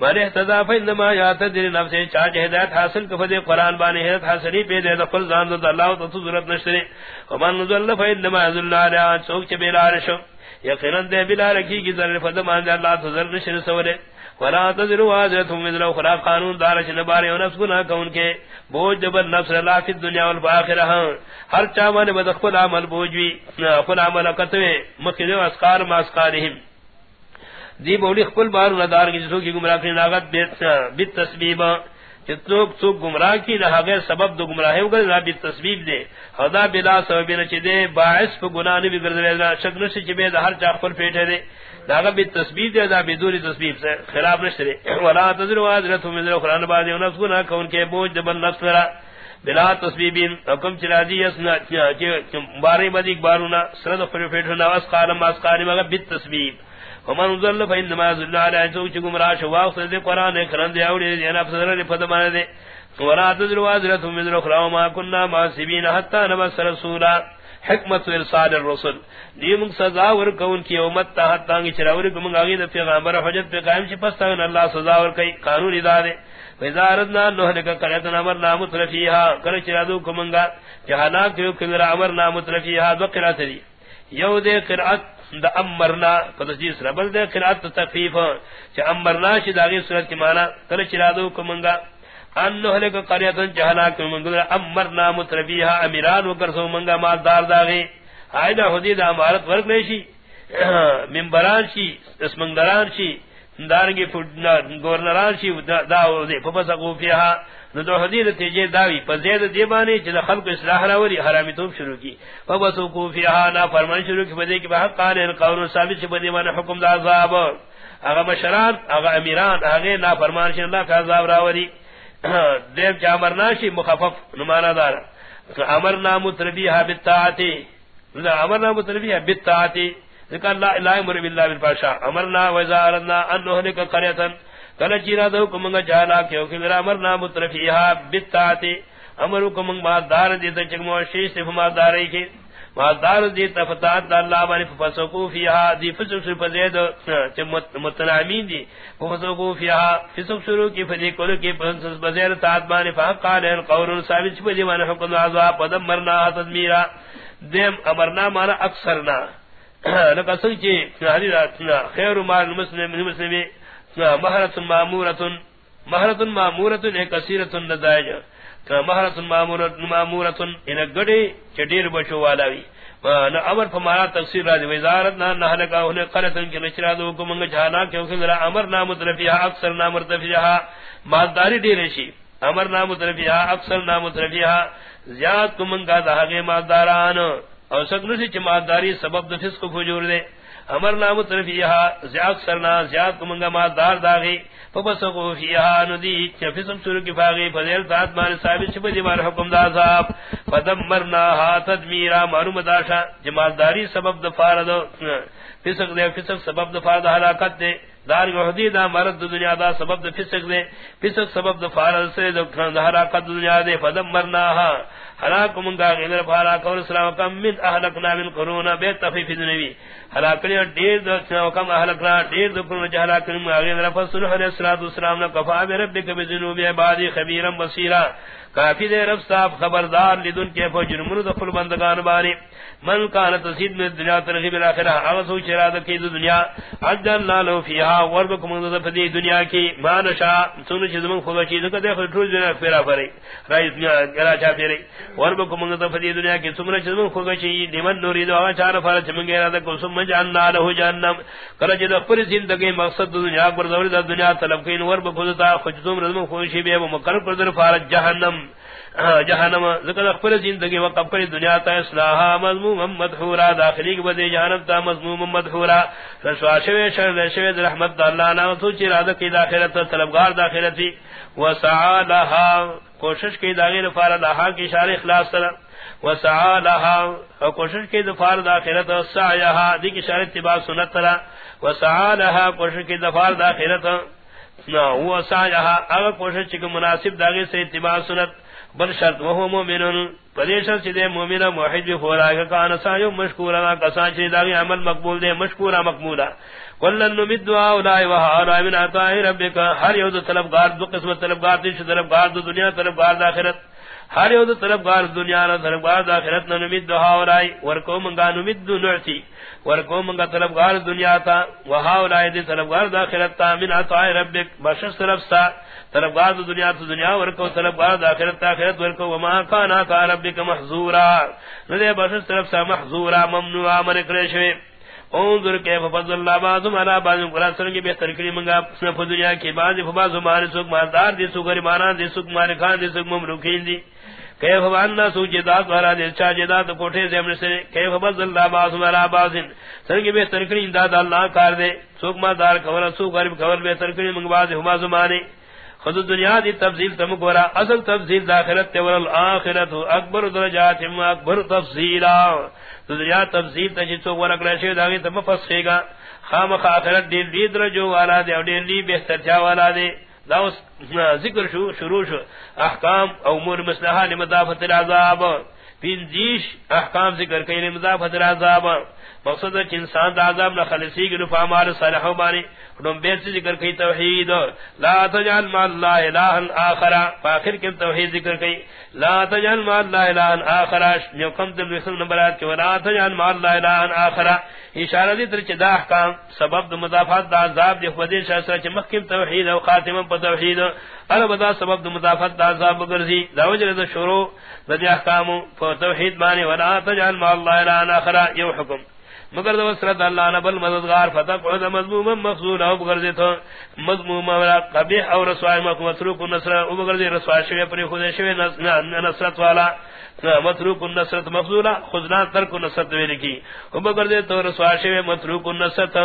مانے احتضا فإنما یاتا دل نفس چاچ ہدایت حاصل کفد قرآن بانے ہدایت حاصلی پیدے دفل زاند اللہ تو ضرورت نشترے ومن نزل فإنما ذل اللہ چوک چبیل عرشو یقینا دے بلا رکھی کی ذر فدمان دے اللہ تو ذر نشر سورے. ولا تذروا واذرتم مثل اخرى قانون دار چ نبارے و نفس گناہ کون کے. بوجھ جبر نفس لا فی دنیا والآخرہ. ہر چا من بدخل عمل بوجھ وی خپل عمل کتوے. مکہ اسکار ما اسکارہم. دی بولی خپل بار ندار کی جسو کی گمراہ کی ناغت بیت بیت تسبیب چتوک تو گمراہ کی نہ غیر سبب دو گمراہ ہو گئے رب تسبیب دے خدا بلا سبب نہ چے دے باعث پ گناہ نہیں بگڑ دے شک نہ چے بے ہر چا پر پیٹے دے داغا بیت تسبیب دے دا بدون تسبیب سے خلاف نہ کرے ولا تذر واذرت من القران بعد نفس گناہ کون کے بوجھ دبن نفس را بلا تسبیبین حکم چلا دی اسنا کہ بارے بدی بارونا سرد پر پیٹنا اس قالم اس قالم مگر بیت تسبیب ومن ظل فإنما ظل على سوء گمراہ شوا خود قرآن کرن دے اوڑی دے نفس در فدمان دے ولا تذر وازرة من الاخرى وما كنا معذبين حتى نبعث رسولا حکمت ارسال الرسل دی من سزا ور کون کی امت تا حتا کی چراور کو من اگے دے پیغمبر حجت پہ قائم چھ پستا اللہ سزا ور کئی قانون ادا دے وزارتنا نوح لک کرتنا امر نام ترفیھا کر چرادو کو منگا جہانا کیو کہ امر نام ترفیھا دو قرات دی یو دے قرات دا امرنا فتجیس ربل دے قرآت تقفیف چا امرنا شی داغی صورت کی مانا کل چرادو کمنگا انو حلق قریتن جہلا کمنگا امرنا متربیہا، امیران وکرسو منگا مال دار داغی آئیدہ حدید امارت ورک نیشی ممبران شی اسمنگران شی۔ دارنگی گورنران شی داو دے پپسقو فیہا۔ نو حدیث تیجے داوی پر زید دیبانی چیز خلق اصلاح راوری حرامی توب شروع کی۔ فبسو کوفیہا نا فرمان شروع کی بدے کی بحق قال ان قول ثابت چی بدیمان حکم دا عذاب۔ اگا مشران اگا امیران اگا نا فرمان شروع اللہ کا عذاب راوری دیب چا امرنا شی مخفف نمانا دارا امرنا متربیہا بالتاعتی امرنا متربیہا بالتاعتی ذکر اللہ الہ امر باللہ بالفاشا امرنا وزارنا انہو لکا قریتن کل چیرا دو کمنگا جالا کیو کہ میرا امر نام ترفیہا بتاتی امر کمنگ مالدار دیتا چکمو شیش تف مالدار کی مالدار دیتا فتات دا اللہ بانی فسقو فیہا دی فسق شروع فزید متنامین دی فسقو فیہا فسق شروع کی فدی کلو کی فسق بزیر تات بانی فحق آلین قورن ثابت شپا دیوان حکم عذاب پدمرنا تدمیرا. دیم، امرنا مانا اکثرنا. لکا سنگ چی خیر مال مسلم مسلمی مہرت مامورت مہرت مامورت ایک کثیرت نزائج مہرت مامورت مامورت ان گڑے چڈیر بچو والا وی۔ نہ امر فمارا تفسیر راج وزارت، نہ نہ لگا انہیں قرتن کے نشرا دو کو منگ جانا کیونکہ ذرا امر نام مترفیہ، اکثر نام مرتفیہ مالداری دی رشی امر نام مترفیہ، اکثر نام مترفیہ۔ زیاد کو منگا دہاگے مالداران۔ اور سکنسی چ مالداری سبب د فسق فجور دے۔ امر نام مترفیها زیاد سرنا، زیاد کمنگا ما دار داغی، فبسقو فیہا، ندی فسق سرو کی فاغی فضیل تات مان ثابت چھ دیوار حکم دا صاحب فدمرناها تدمیرا، معلوم داشا جمالداری سبب دفار دو فسق دے، فسق سبب دفار دا حلاکت دے. دار گہدی دا مرد دنیا دا سبب دا فسق دے. فسق سبب دفار سے دا ہلاکت دنیا دے. فدمرناها ہلاک منگا غیر پھالا کور اسلام کم من اہلکنا من قرون بے تخفیف دنوی. ہلاکنے دیر دو کم اہلکنا. دیر دو قرون جہلاکنے منگا غیر رفض علیہ السلام نے کفا بے ربک بذنوب عبادی خبیرا بصیرا. کافی دے رب صاحب خبردار لدن کے فجر من دخل بندگان بانی من کان تزید من دنیا ترغیب الاخرہ. اغسو چراد کی دنیا. عجل اللہ لو فیہا. وربکم من فدی دنیا کی ما نشا سن چیز من خدا چیز کا دیکھ ٹھول دنیا پھیرا پھری رائی دنیا گرا چا پھری وربکم من فدی دنیا کی سمر چیز من خدا چیز لمن نريد اوا چار فار چمن گرا کو سم جاننا له جہنم کر جد پر زندگی مقصد دنیا پر دنیا، طلب کین وربکم تا خود تم رزم خوشی بے مکر پر در فار جہنم۔ جہنم ذکر اخبر زندگی وقف کری دنیا تا اصلاحا مضموم مدحورا داخلی کی بدی جہنم تا مضموم مدحورا رسوا شوی، شر شوی در رحمت دا اللہ نام سوچی رادہ کی داخلت طلبگار داخلتی وسعا لها، کوشش کی داغیر فارد آہا کی شار اخلاص سر وسعا لها کوشش کی دفار داخلت سعیہا دی کی شار اتباع سنت سر وسعا لها، کوشش کی دفار داخلت وسعیہا اگر کوشش کی مناسب داغیر سے اتباع سنت. بل شرط وہ مومنون پریشر چدے مومن موحد بھی ہورا کہ کان سایو مشکورا کسان چے داغی عمل مقبول دے مشکورا مقبولا قلن نمد دعا اولای و ہارا من عطا ربک ہر یو طلبگار، دو قسم طلبگار دی طلبگار دو دنیا، طلبگار آخرت. ہر یو طلبگار دنیا نہ طلبگار آخرت نہ نمد دعا اولای ورکو منگا نمد نعتی۔ ورکو منگا طلبگار دنیا تا و ہاولای دی طلبگار آخرت تا، من عطا ربک بشش طرف سا۔ طلبگار دنیا تو دنیا، ورکو طلبگار آخرت آخرت، ورکو وما کانا کا ربک محظورا۔ ندے بشش طرف سا محظورا ممنوعا من کرشوی انظر کیف فضل اللہ بعضم علا بعضم قرآن سرن کی بہتر کری منگا سنف دنیا کی بعضی فبازم مارے سوک ماردار دی، سوک غریبانان دی، سوک مالکان دی، سوک مملوکین دی. کیف باننا سوک جداد وارا دی چا جداد کوٹے سے امن سے کیف فضل اللہ بعضم علا بعضم سرن کی بہتر کری انداد اللہ کار دے. سوک ماردار کورا سوک غریب کور بہتر کری منگا بعضی فبازم مارے. خود دنیا دی تفضیل تم گورا اصل تفضیل داخلت تے ورل آخرت اکبر درجات ہم اکبر تفضیلا. دنیا تفضیل تا جی جتو ورک لشے داگی تم فسخے گا. خام آخرت دیر دی درجو والا دے او دیر دی بہتر چا والا دے. دا ذکر شو شروع شو. احکام امور مسلحہ لمدافت العذاب. پین دیش احکام ذکر کئی لمدافت العذاب. مقصد ہے کہ انسان دا عذاب نہ خلصی کی نفع مال صالحوں بانی نم بیت سے ذکر کی توحید. لا تجعل مع الله الها اخر فاخر کے توحید ذکر کی. لا تجعل مع الله الها اخر جو کم دل رسول نمبرات کے لا تجعل مع الله الها اخر اشارہ دی تر چدا احکام. سبب مضافات دا عذاب دی خودی شاسر چ مخکم توحید او خاتمہ پر توحید. البدا سبب مضافات دا عذاب گرزی. دا وجہ دا شروع. دا احکام توحید بانی ولا تجعل مع الله الها اخر یو حکم. مگر دو سرد اللہ نبل مددگار فتق عد مضموما مفضول او بگرزی تو مضموما ولا قبیح او رسوائی مکو متروک النصر او بگرزی رسوائی شوی پری خود شوی نصرت والا. متروک النصرت مفضولا خودنا ترک النصرت ویلی کی. او بگرزی تو رسوائی شوی متروک النصرت.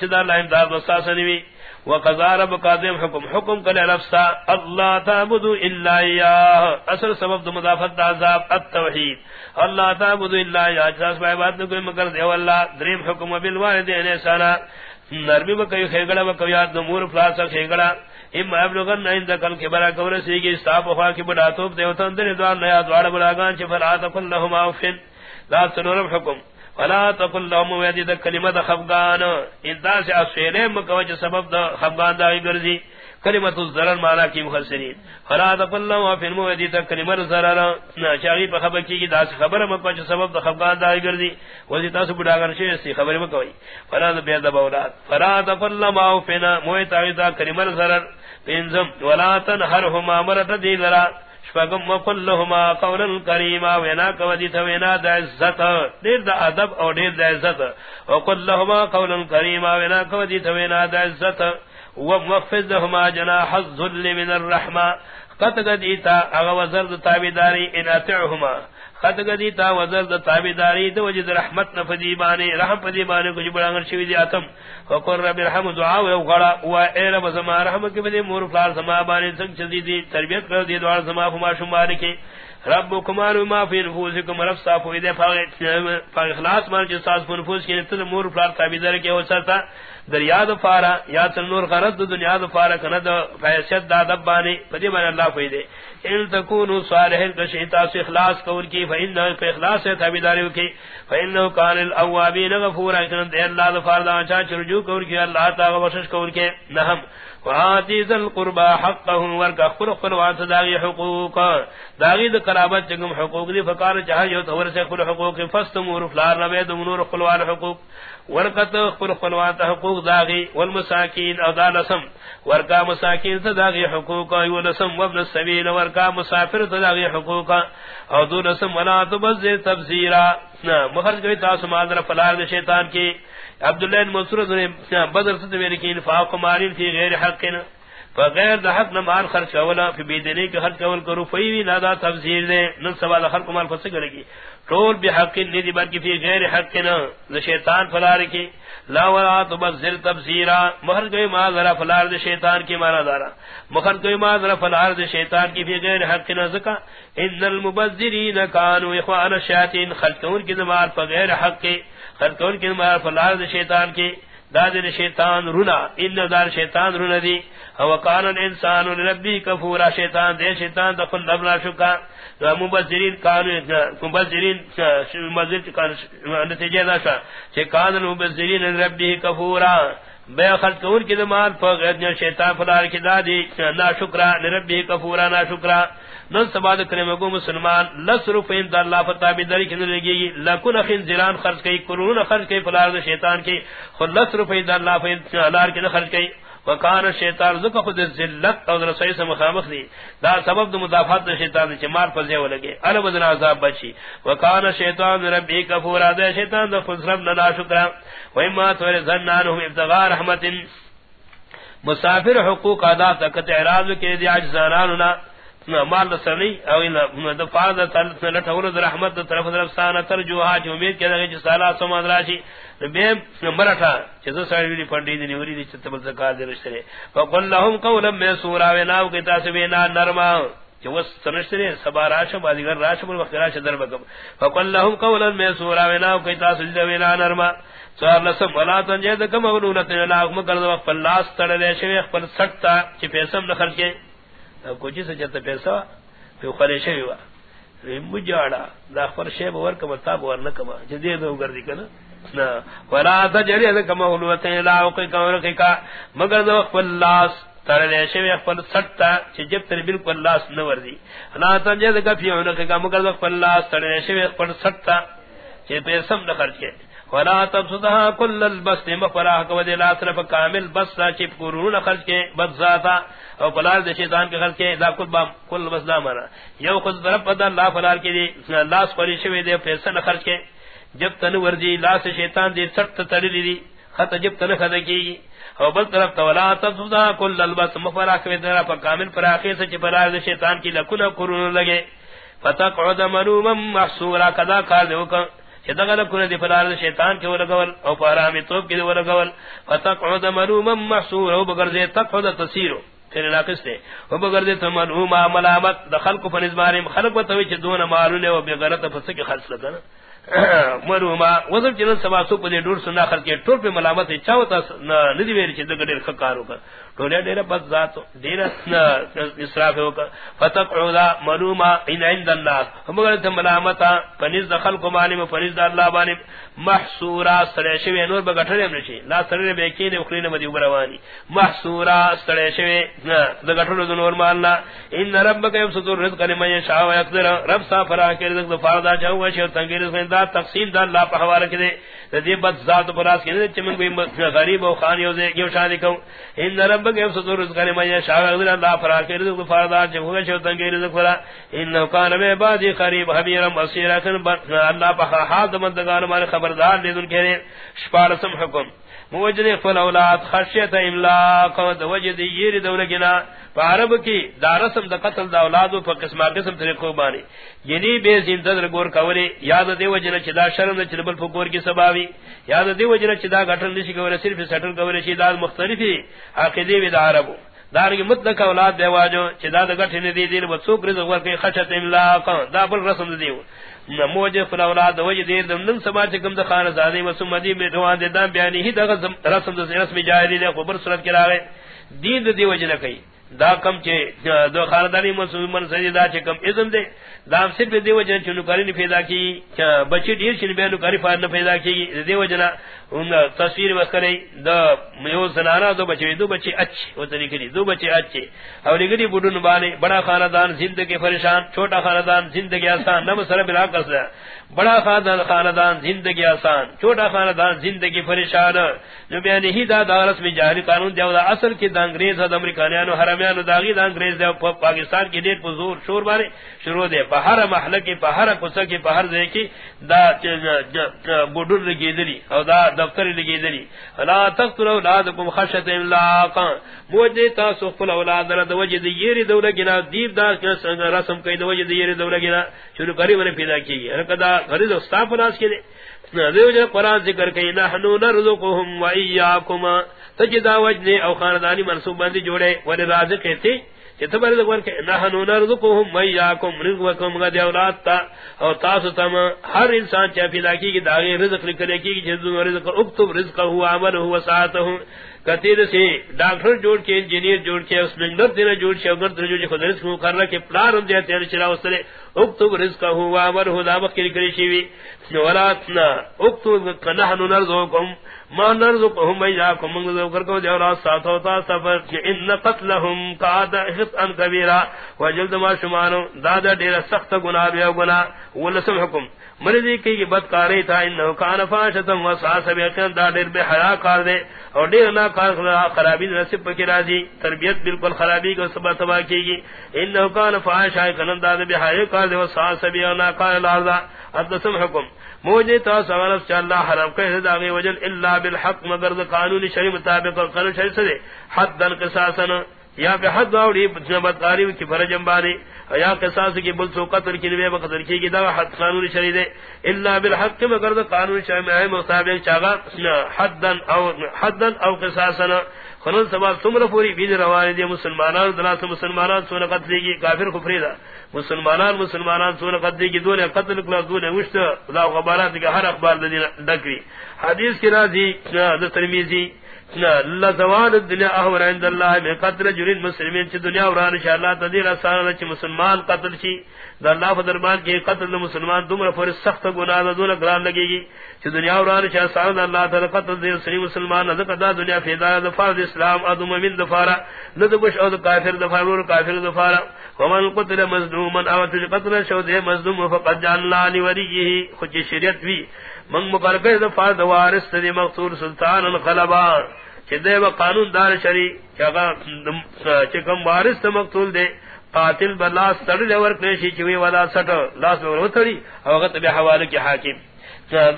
چدا اللہ امداد وستاسنوی وقضا رب قادم حکم حکم کل نفسا اللہ تعبد الا ایاہ اصل سبب مضافت عذاب التوحید اللہ تعبد الا ایاہ اجلاس بائی بات نکوئی مگر دیو اللہ دریم حکم بالوالدین احسانا نرمی بکوی خیگڑا بکوی آد نمور فلاسا خیگڑا اما ابلغن عند کل کبرا کور سیگی استاپ خوا کی بڑا توپ دیو تندر دوار نیا دوار بلاگان چی فرآت کل لهم آفن لا سنورم حکم فلا تقل لهم ويدي ذا كلمة خفقان. انتا سے افسیلے مکوچ سبب دا خفقان دا گرزی کلمت الزرر مانا کی مخصرین فلا تقل لهم وفن مویدی تا کلمت الزرر چاگی پا خبر کی دا سی خبر مکوچ سبب دا خفقان دا گرزی وزی تاسو بڑاگر شیستی خبر مکوئی فلا دا بید بولاد فلا تقل لهم وفن مویتا تا کلمت الزرر انزم ولا تنهرهما مرت دی لرا شفاقم وقل قولا کریما وینا کودیتا وینا دا عزت دیر دا عدب او دیر دا عزت وقل قولا کریما وینا کودیتا وینا دا عزت وموفز لهما جناح الظل من الرحمة قد قد ایتا اغا وزرد تابداری ان اتعهما خط گدی تا وزر دا تابیداری دا وجد رحمت نفدی بانی رحم پدی بانی کچھ بڑا انگر شوی دی اتم وقر رب رحم دعا و غڑا و اے رب سما رحم کی بدی مور فلار سما بانی سنگ چلی دی تربیت کر دی دوار سما فما شمار کی. رب کمال ما فی نفوسکم، رب صاف ہوئی دے فاغ اخلاص مان جو ساز فی نفوس کی نتل مور فلار تابداری کی ہو سرتا، در یاد فارا یا تل نور غرد دنیا فارا کند فیسد دا دبانی پدی بانی اللہ فی دے۔ ان تکونو صالح کشیتا سے اخلاص کور کی فإنہ پہ اخلاص سے تابداری کی۔ فإنہ کان الاوابین غفورا کنند اللہ دفار دا چاچ رجوع کور کی، اللہ تعالی بخشش کور کے نہم۔ وآتی ذا القربى حقه ورک اخبر اخبر وانت داغی حقوق. داغی دا قرابت چکم حقوق دی فکار چاہی یو تور سے اخبر حقوق فستمور فلار نبید منور خلوان حقوق. ورکت اخبر خلوان حقوق داغی والمساکین او دا لسم ورکا مساکین تداغی حقوق او لسم وابن السبیل ورکا مسافر تداغی حقوق. او دو لسم ولا تبزر تبزیرا مخرج کوئی تاسو مادر فلار دا شیطان کی. عبداللہ مسعود نے بدر سے میرے کی انفاق مارین فی غیر حق فغیر دا حق نہ مال خرچ اولا، فی بیدنی کے خرچ اول کرو، فی نادا تفسیر دے، نن سوال خلق مال فس کرے گی۔ طول بحق ندی بلکہ فی غیر حق نہ شیطان فلار کی۔ لا ولا تبذر تبذیرا، مہر گئی ما ذرا فلار دے شیطان کی مانا دارا۔ مہر گئی ما ذرا فلار دے شیطان کی فی غیر حق نہ زکا۔ ان المبذرین كانوا اخوان الشیاطین خلقون کی مال فغیر حق کے خلقون کی مال فلار دے شیطان کی، داد دادر شیطان رونا، ان دار شیطان رونا دی۔ او کان الانسان لربی کفورا، شیطان دے شیطان دخل لبنا شکا۔ مبذرین کان مبذرین مبذر کان نتیجہ دا کہ کان مبذرین لربی کفورا۔ بے خلق کون کی دمال زمان پر شیطان فلار کی دادی نا شکرا لربی کفورا نا شکرا نن سبا د کریم کو مسلمان لصرف دا اللہ فتا بھی دری کنے لگی لکن خن زران خرچ کی کرون خرچ کی فلار شیطان کی، خود لصرف دا اللہ فین لار کی خرچ کی وکان شیطان زکه خود ذلت او رسای سم مخامخ دی. دا سبب د مدافعت شیطان چې مار پځه ولګي. ال بدن عذاب بچي وکان شیطان ربی کفور اد شیطان د فسرب نه ناشکر. و ما تور زنانهم ابتغاء رحمت. مسافر حقوق ادا تک اعتراض کې دی اجزاناننا مال سنی او ان دفاع تل لٹول رحمت طرف رفسان ترجوها جو امید کہ کہ سالا سما دراشی بے مرٹا چز ساری دی پنڈی دی نوری دی چتبل زکات دی. رشتے فقل لهم قولا میسورا و ناو کہ تاسبینا نرما جو سنشتری سبا راش بادیگر راش بل وقت راش در بکم فقل لهم قولا میسورا و ناو کہ تاسبینا نرما سوال لسم ولا تنجد کم اغنونت لا مگر وقت لاس تڑلے شوی، خپل سٹتا چ پیسم نہ خرچ کوچی سے چلتا پیسا پھر خریشے ہوا مجھاڑا دا فرشے بور کما تاب ور نہ کما جدی دو گردی کنا نا ولا تجری کما ولوت لا اوقی کما رکی کا. مگر دو خلاص تر لے شے خپل سٹتا چ جب تر بالکل لاس نہ وردی. انا تجد کفی ان کا. مگر دو خلاص تر لے شے خپل سٹتا چ پیسم نہ خرچ ولا تبسطها كل البسط مفرح کو دے لا صرف کامل بس چپ قرون خرچ کے بد ذاتا او بلال دے شیطان کے خرچ کے لا کل با کل بس دا مرا یو خود رب پدا لا فلال کے دی لا سپری شوی دے پیسہ نہ خرچ کے جب تن ورجی لا سے شیطان دی سخت تڑی دی خط جب تن خد کی او بل طرف تولا تبسطها كل البسط مفرح کو دے لا کامل پر اخر سے چپ بلال دے شیطان کی لکنا قرون لگے فتقعد ملوما محصورا کذا کار دے چدغل کنے دی فلار شیطان کے ولگول او پارامی توب کے ولگول فتقعد ملوما محصورا، او بگر دے تقعد تصیرو پھر ناقص دے او بگر دے تمنوما ملامت دخل کو فنزماریم خلق بتوی چھ دون مارو او بغیرت فسکی خرچ لگنا مرما وزن چنن سبا سو پدے ڈور سنا خر کے ٹور پہ ملامت چاوتا ندی ویری چھ دگڑ خکارو کا ٹولے ڈیر بد ذات دیر اسراف ہو کا فتقعدا مرما ان عند الناس۔ ہم گل تے ملامت دخل کو معنی پنز اللہ بانی محصورا سڑے شوی نور بغٹھرے نشی لا سڑے بے کی نے اخری مدی گروانی محصورا سڑے شوی د گٹھرو نور مالنا۔ ان ربک یبسط الرزق لمن یشاء ويقدر رب سا فرا کے رزق فرضا چاہو شو تنگیر سے دا تقسیم دا اللہ پہ حوالہ کرے دی بد ذات پراس کے چمن کوئی غریب او خان یو دے یو شادی کو ان رب گئے صدور رزق نے میں شاہ اللہ فرا کے رزق فردار جو ہوگا شو تنگے رزق فرا انه کان میں بعد قریب حبیر مسیر اللہ پاک حال مندگان مار خبردار دے دن کہ شپارسم حکم۔ موجد فل اولاد خشیت املاق و وجد یر دولگنا عرب کی دارسم دا قتل دا اولادو پا قسمہ قسم طریقو بانی یعنی بے زین در کولی یاد دے وجنہ دا شرم دا چلبل فکور کی سباوی یاد دے وجنہ دا گھٹن نشی کولی صرف سٹل کولی چی دا مختلفی عقیدی وی دا عربو. دارنگی مطلق اولاد دے واجو، چی دا دا گٹھ ندی دیر و سوک رزق ورکی خشت املاق دا بل رسم دیو موجه فل اولاد وجه دیر دم، نم سما چکم دا خان زادی و سم دی می دوان د دام بیانی، ہی دا رسم دا رسم جاہلی دے خبر صورت کرا گئے دین دی وجه نہ کئی۔ دا کم چے دو خاندانی مسلمان سجدا چکم اذن دے دام صرف دی وجہ چنو کاری نہیں پیدا کی بچی دیر چن بیانو کاری فار نہ پیدا کی دی وجہ نہ تصویر وکرے دا میو زنانا، دو بچے دو بچے اچھے وہ طریقے دی، دو بچے اچھے اور لگڑی بڈن بانے، بڑا خاندان زندگی پریشان، چھوٹا خاندان زندگی آسان، نہ سر بلا کر بڑا خاندان خاندان زندگی آسان، چھوٹا خاندان زندگی پریشان۔ جو بیان ہی دا دارس میں جاری قانون دیو دا اصل کی دا انگریز دا امریکانیانو حرمیانو داغی دا انگریز دیو پاکستان کی دیر پزور شور بارے شروع دے۔ پہر محلہ کی پہر کسا کی پہر دے کی دا بڑھر لگی دلی او دا دفتر لگی دلی لا تقتل اولادکم خشت املاقا موجدی تاسو قل اولاد دا وجہ دیری دولہ گنا، دیب دا رسم کئی دا وجہ دیری دولہ گنا، شروع کری ونی پیدا کی گئی غریض استاف ناس کے دے دیو جو قرآن ذکر کئی، نحنو نرزقهم و ایاکما. تجدا وجنے او خاندانی منصوب بندی جوڑے ولی رازق تھی چتبر دغور کہ نحنو نرزقهم و ایاکم، رزقکم غد اولاد تا. او تاسو تم ہر انسان چا پیدا کی کہ داغے رزق لکھنے کی جزو رزق اکتب رزقه و عمله و ساعته کثیر سے ڈاکٹر جوڑ کے، انجینئر جوڑ کے، اس میں نر دینا جوڑ کے اگر جو خود رزق کر رہا کہ پلان ہم دیتے ہیں، چلا اس نے اکتب رزق ہوا، امر ہو دعوت کی کری شیوی۔ ولاتنا اکتب نحن نرزقكم ما نرزقهم اياكم من ذكر کو جو راس ساتھ ہوتا سفر، کہ ان قتلهم قاد خطا كبيرا وجلد ما شمانو، دادا ډیر سخت گناہ بیا گناہ ولسم حکم۔ مرضی کی بدکاری تھا، انہو کان فاشتم و وساس بیقین دا دیر بے حیاء کار دے، اور دیر نا کار خرابی نصب پکی رازی، تربیت بالکل خرابی کو سبا تبا کی گی۔ انہو کان فاشائی کنن، دا دیر بے حیاء کار دے، و وساس بیقین نا کار لاردا ادسم حکم۔ موجی تا سوالف چا اللہ حرم کہہ دا غی وجل اللہ بالحق، مگر دا قانون شریع مطابق قانون شریع سے دے۔ حد دن قصاصنا یا کہ حد واوڑی نبت قاریب کی فرجم بانی یا قصاص کی بل سو قتل کی نوے بقتل کی دا حد قانون شریع دے۔ الا بالحق مگر دا قانون شریع میں مطابق چاگا حدن او حدن او قصاصنا۔ خنن سبا سمر پوری بین روانی دی مسلمانان، دلاس مسلمانان سونا قتل کی کافر کفری دا۔ مسلمانان مسلمانان سونا قتل کی دون قتل کلا دون وشت، دا غبارات کا ہر اخبار دین دکری۔ حدیث کی راضی، دا ترمیزی اللہ لزوال الدنیا احور عند اللہ، میں قتل جرین مسلمین چی دنیا وران شاء اللہ تدیر اصانا چی مسلمان قتل چی، دا اللہ فدرمان کی قتل مسلمان دمر فور سخت گناہ دا دون گران لگے گی۔ چی دنیا وران شاء اللہ اللہ تعالی قتل دیر سری مسلمان نزق دا دنیا فیدا دفار اسلام ادم من دفارا ندبش او دا کافر دفار ور کافر دفارا ومن قتل مظلوما او تجی قتل شو دے مظلوم، فقد جان اللہ نوریه شریعت بھی من مقرقه دفار دوارست دی مقصور سلطان الخلبان چی دے و قانون دار شری، چی کم وارست مقتول دے، قاتل بلاس تڑی لے ورکنشی چی وی ودا سٹو لاس بگر وطڑی او غط بے حوالو کی حاکم.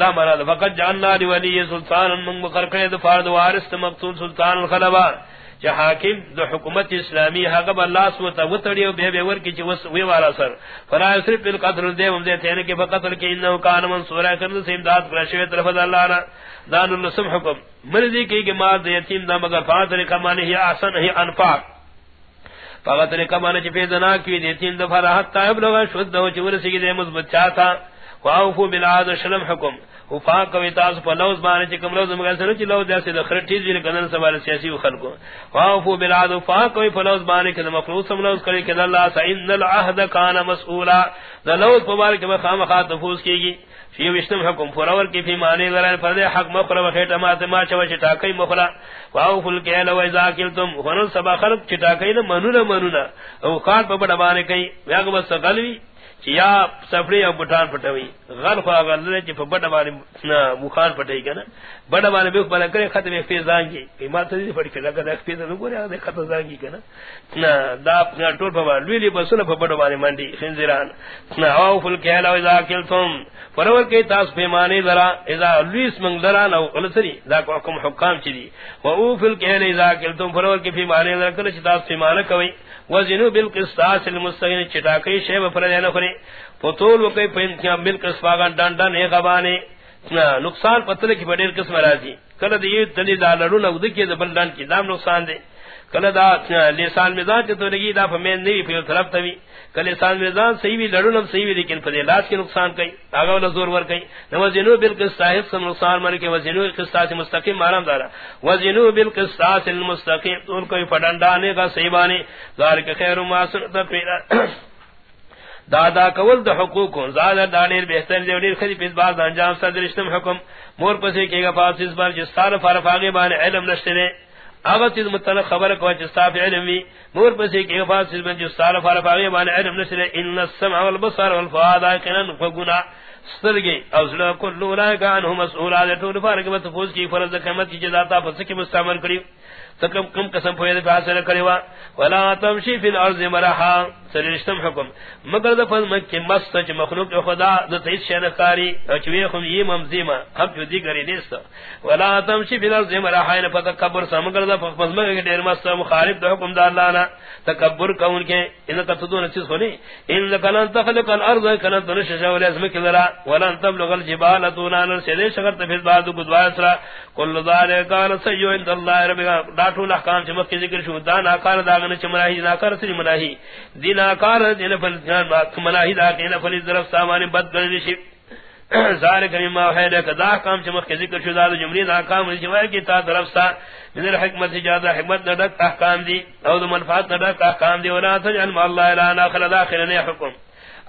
دا مراد فقط جاننا لی ولی سلطان من مقرقه دفار دوارست مقتول سلطان الخلبان چ حاکم دو حکومت اسلامی حقب اللہ سو تا وتڑی بے بے ور کی چ وی والا سر. فرا صرف القتل دے ہم دے تھے یعنی کہ فقتل کہ انه کان منصورا کرن سے امداد کر شوی طرف اللہ نا دان النسم حکم. مرضی کی کہ مال دے یتیم دا، مگر فاضل کمانے ہی احسن ہی انفاق. فقط نے کمانے چ پیدنا کی دے تین دفعہ راحت تائب لوگ شد ہو چور سی دے مضبوط چاہتا واوفو بالعاد شلم حکم. وفاق کوي تاسو په لوز باندې چې کوم لوز موږ سره چې لوز داسې د خرټی ځینې کنن سوال سیاسي خلکو. واوفو بالعاد وفاق کوي په لوز باندې چې مفروض سم لوز کوي کله الله سئن العهد کان مسؤولا د لوز په باندې کې خامخا تفوس کیږي. فی وشتم حکم فراور کی فی معنی غران فرد حق مخرا وخیٹ مات ما چوا چٹاکی مخرا واو فل کیل و اذا کلتم. ونن سبا خلق چٹاکی منونا منونا او قال پا بڑا بانے کئی ویاگ بس قلوی یا سفری او بٹان پٹوی غل خو اگر لے چ بڑا والے مخان پٹے کنا بڑا والے بھی بلا کرے ختم فی زانگی ایمان تے پڑ کے لگا دیکھ فی نو گورے دے ختم زانگی کنا نا دا نا ٹول پوا لولی بسن بڑا والے منڈی خنزران نا او فل کہلا اذا کلتم. فرور کے تاس پیمانے ذرا اذا لویس من ذرا نو غلطری دا کو حکم حکام چری و او فل کہلا اذا کلتم فرور کے پیمانے ذرا کل چ تاس پیمانہ کوئی وزنو بالقسطاس المستقیم چٹاکی شیب پر دینا خری پتول وکئی پینتیاں بالقسط باغان ڈان ڈان، ایک ابانے نقصان پتل کی بڑیر قسم راضی جی۔ کل دی تلی دا لڑون او دکی دا بلدان کی، دام نقصان دے۔ کل دا لیسان میزان چتو لگی دا فمین نیوی پھر طرف توی کل لیسان میزان صحیح بھی لڑون اب صحیح بھی، لیکن پدے لاس کی نقصان کئی۔ آگا والا زور ور کئی۔ وزنو بالقسطاس سے نقصان مر کے وزنو قسطاس مستقیم مارم دارا۔ وزنو بالقسطاس المستقیم تو ان کو پڑھن کا صحیح بانے۔ ذالک خیر ما سنت پیدا دادا کول د حقوق زاد دانیر بہتر دی ډیر خدي په بعد انجام صدر اشتم حکم. مور پسې کېګه پاس اس بار چې ستاره فرق باندې علم نشته نه اگر چیز متعلق خبر کو چستاف علم وی مور پسی کی بات سے من جو سال فار باغی مان علم نشر ان السمع والبصر والفؤاد کنا فغنا. سترګي او سترگی اوزلا کل اولئک عنهم مسئولات تو فرق متفوز کی فرض قیمت کی جزا تا پس کی مستعمل کری تکم کم قسم په پوید فاصل کریوا ولا تمشی فی الارض مرحا. سرشتم حکم. مگر دفن مکی مست چ مخلوق خدا د تیس شن کاری چوی خم ی ممزیما حق جو دیگری نیست ولا تمشی فی الارض مرحا ان فتکبر سمگر دفن مکی ډیر مست مخالف د حکم د الله نه تکبر کون کے، ان کا تدون چیز ہونی ان لکن تخلق الارض کن تنش شول اسم کلرا. ولن تبلغ الجبال طولان سید شغرت فی بعض قدواسرا کل ذلك كان سيئ عند الله ربك داٹو احکام چمک کے ذکر شو. دا ناکار داغن چمراہی ناکار سری مراہی دی ناکار دین فل مراہی دا کین فل ظرف سامان بد گل شی ذالک مما وحید کذا کام چ مخ ذکر شو دا جمری ناکام جوائے کی تا طرف سا من الحکمت زیادہ حکمت نڈک احکام دی او منفعت نڈک احکام دی، ولا تجعل ما اللہ الا اخر داخل نے حکم۔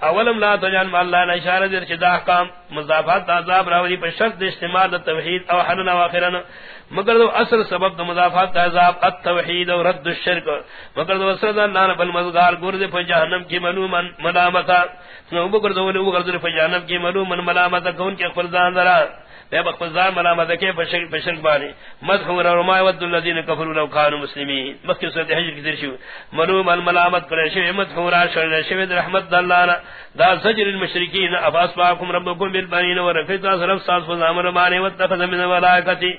اولم لا تجان ما اللہ اشارہ در دا احکام، مضافات، عذاب راوی پر شرط استعمال توحید او حلنا واخرنا مگر دو اصل سبب دو مضافات عذاب التوحید و رد الشرک. مگر دو اصل اللہ نبل مزگار گرد پر جہنم کی ملوما ملامتا بگر دو ولو گرد پر جہنم کی ملوما ملامتا کون کی اخبر دان دران بے بخزار ملامت کے بشر بشر بانی مدح رما ود الذين كفروا لو كانوا مسلمين. مکہ سورۃ حج کی درشو ملوم الملامت کرے شی مدح و راشر شی رحمت اللہ دا زجر المشرکین. اباس باکم ربکم بالبنین و صرف ساس و زامر واتخذ من الملائکتی.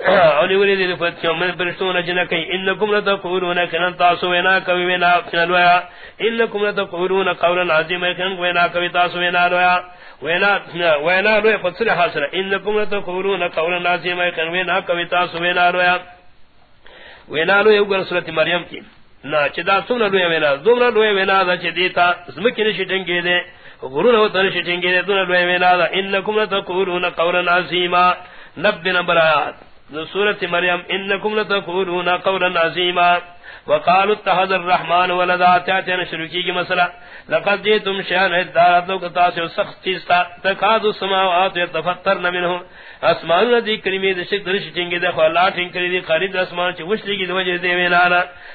اولی ولی دی فتیو من برشتون جنکی. انکم لتقولون کنن تاسو وینا کوي وینا چلویا انکم لتقولون قولا عظیما. کنن وینا کوي تاسو وینا لویا. وینا وینا لویا. فسر حاصل انکم لتقولون قولا عظیما کنوی وینا کوي تاسو وینا لویا وینا لویا وګور سورۃ مریم کی۔ نا چدا سونه لویا وینا دومره لویا وینا دا چې دیتا زمکه نشی ټنګې ده غرونه وتر شي ټنګې دے دومره لویا وینا دا، انکم لتقولون قولا عظیما۔ نبنا برات سورت مریم انکم لتقولون قولا عظیما وقالوا اتخذ الرحمن ولدا تاتنا شرکی کی مسئلہ، لقد جئتم شان ادارت لو کتا سے سخت چیز تھا، تکاد السماوات يتفطرن منه اسمان ندی کریمی دے شک درش ٹنگے دے خو اللہ ٹنگ کری دی قریب اسمان چ وشلی کی وجہ دے وینا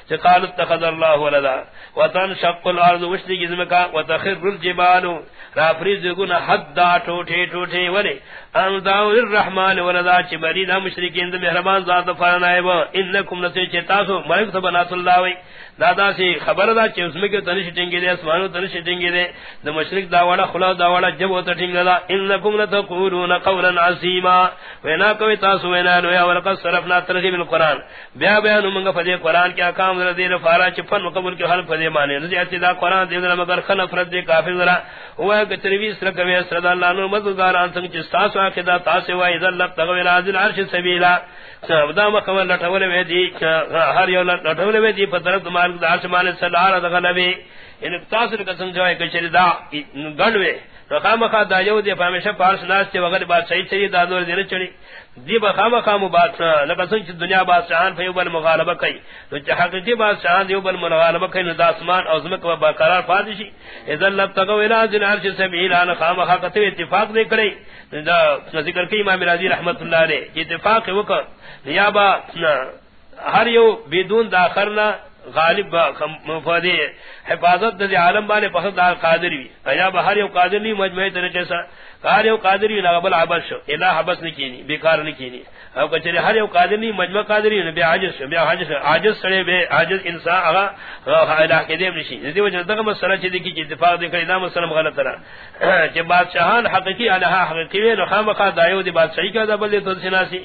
چ قال اتخذ الله ولدا۔ وتنشق الارض وشلی کی زمکا وتخر الجبال۔ را فریز گنا حد دا ٹوٹے ٹوٹے ولے ان داو الرحمن ولدا چ بری دا مشرکین دے مہربان ذات فرمائے و انکم نسی چتاسو ملک سبحانہ اللہ وی. دادا سے خبر دا چ اس میں کہ تنش ٹنگے دے، اسمان تنش ٹنگے دے. دا مشرک دا واڑا خلا دا واڑا جب وہ ٹنگا دا. انکم لتقولون قولا عظیما. وینا کوئی تاسو وینا نو یا ولقد صرفنا ترغیب القران بیا بیان منگا فدی قران کیا کام در دین فارا چ فن قبول کے حل فدی مانے. نزی اتی دا قران دے مگر خن فرد دے کافر ذرا ہوا کہ تروی سر کوي اللہ نو مددگار ان سنگ چ تاسو اکدا تاسو وای ذل تغوی لازل عرش سبیلا۔ سبدا مخول لٹول وی دی ہر یو لٹول وی دی پتر تمہار داس مان سلار دغلوی یعنی ان تاسو کا سمجھائے کہ شریدا گنوے تو خا دا یو دی ہمیشہ پارس ناس تے وغیرہ بات صحیح صحیح دا دور دین چڑی دی بخام خام بات نہ کسن چ دنیا بات شان فیو بل مغالبہ کئی تو چ حقیقی بات شان دیو بل مغالبہ کئی نہ اسمان او زمک و برقرار فادشی اذا لب تگو الى ذل عرش سبیل ان خام خا کتے اتفاق دے کرے دا ذکر کی امام رازی رحمتہ اللہ علیہ اتفاق وک یا با ہر یو بدون داخرنا غالب مفادی حفاظت دا دی عالم بانے پسند دار قادر بھی ایا بہر یو قادر نہیں مجمعی طریقے سا کار یو قادری نہ بل عبس شو. الہ حبس نکینی بیکار نکینی او کچری ہر یو قادر قادری مجمع قادری نہ بے عاجز بے عاجز عاجز سڑے بے عاجز انسان اگا الہ کے دیم نشی دی وجہ دغه مسئلہ چ دی کی اتفاق دی کئی نام غلط رہا کہ بادشاہان حقیقی الہ حقیقی نہ خام خا دایو دی بات صحیح کا بل تو سناسی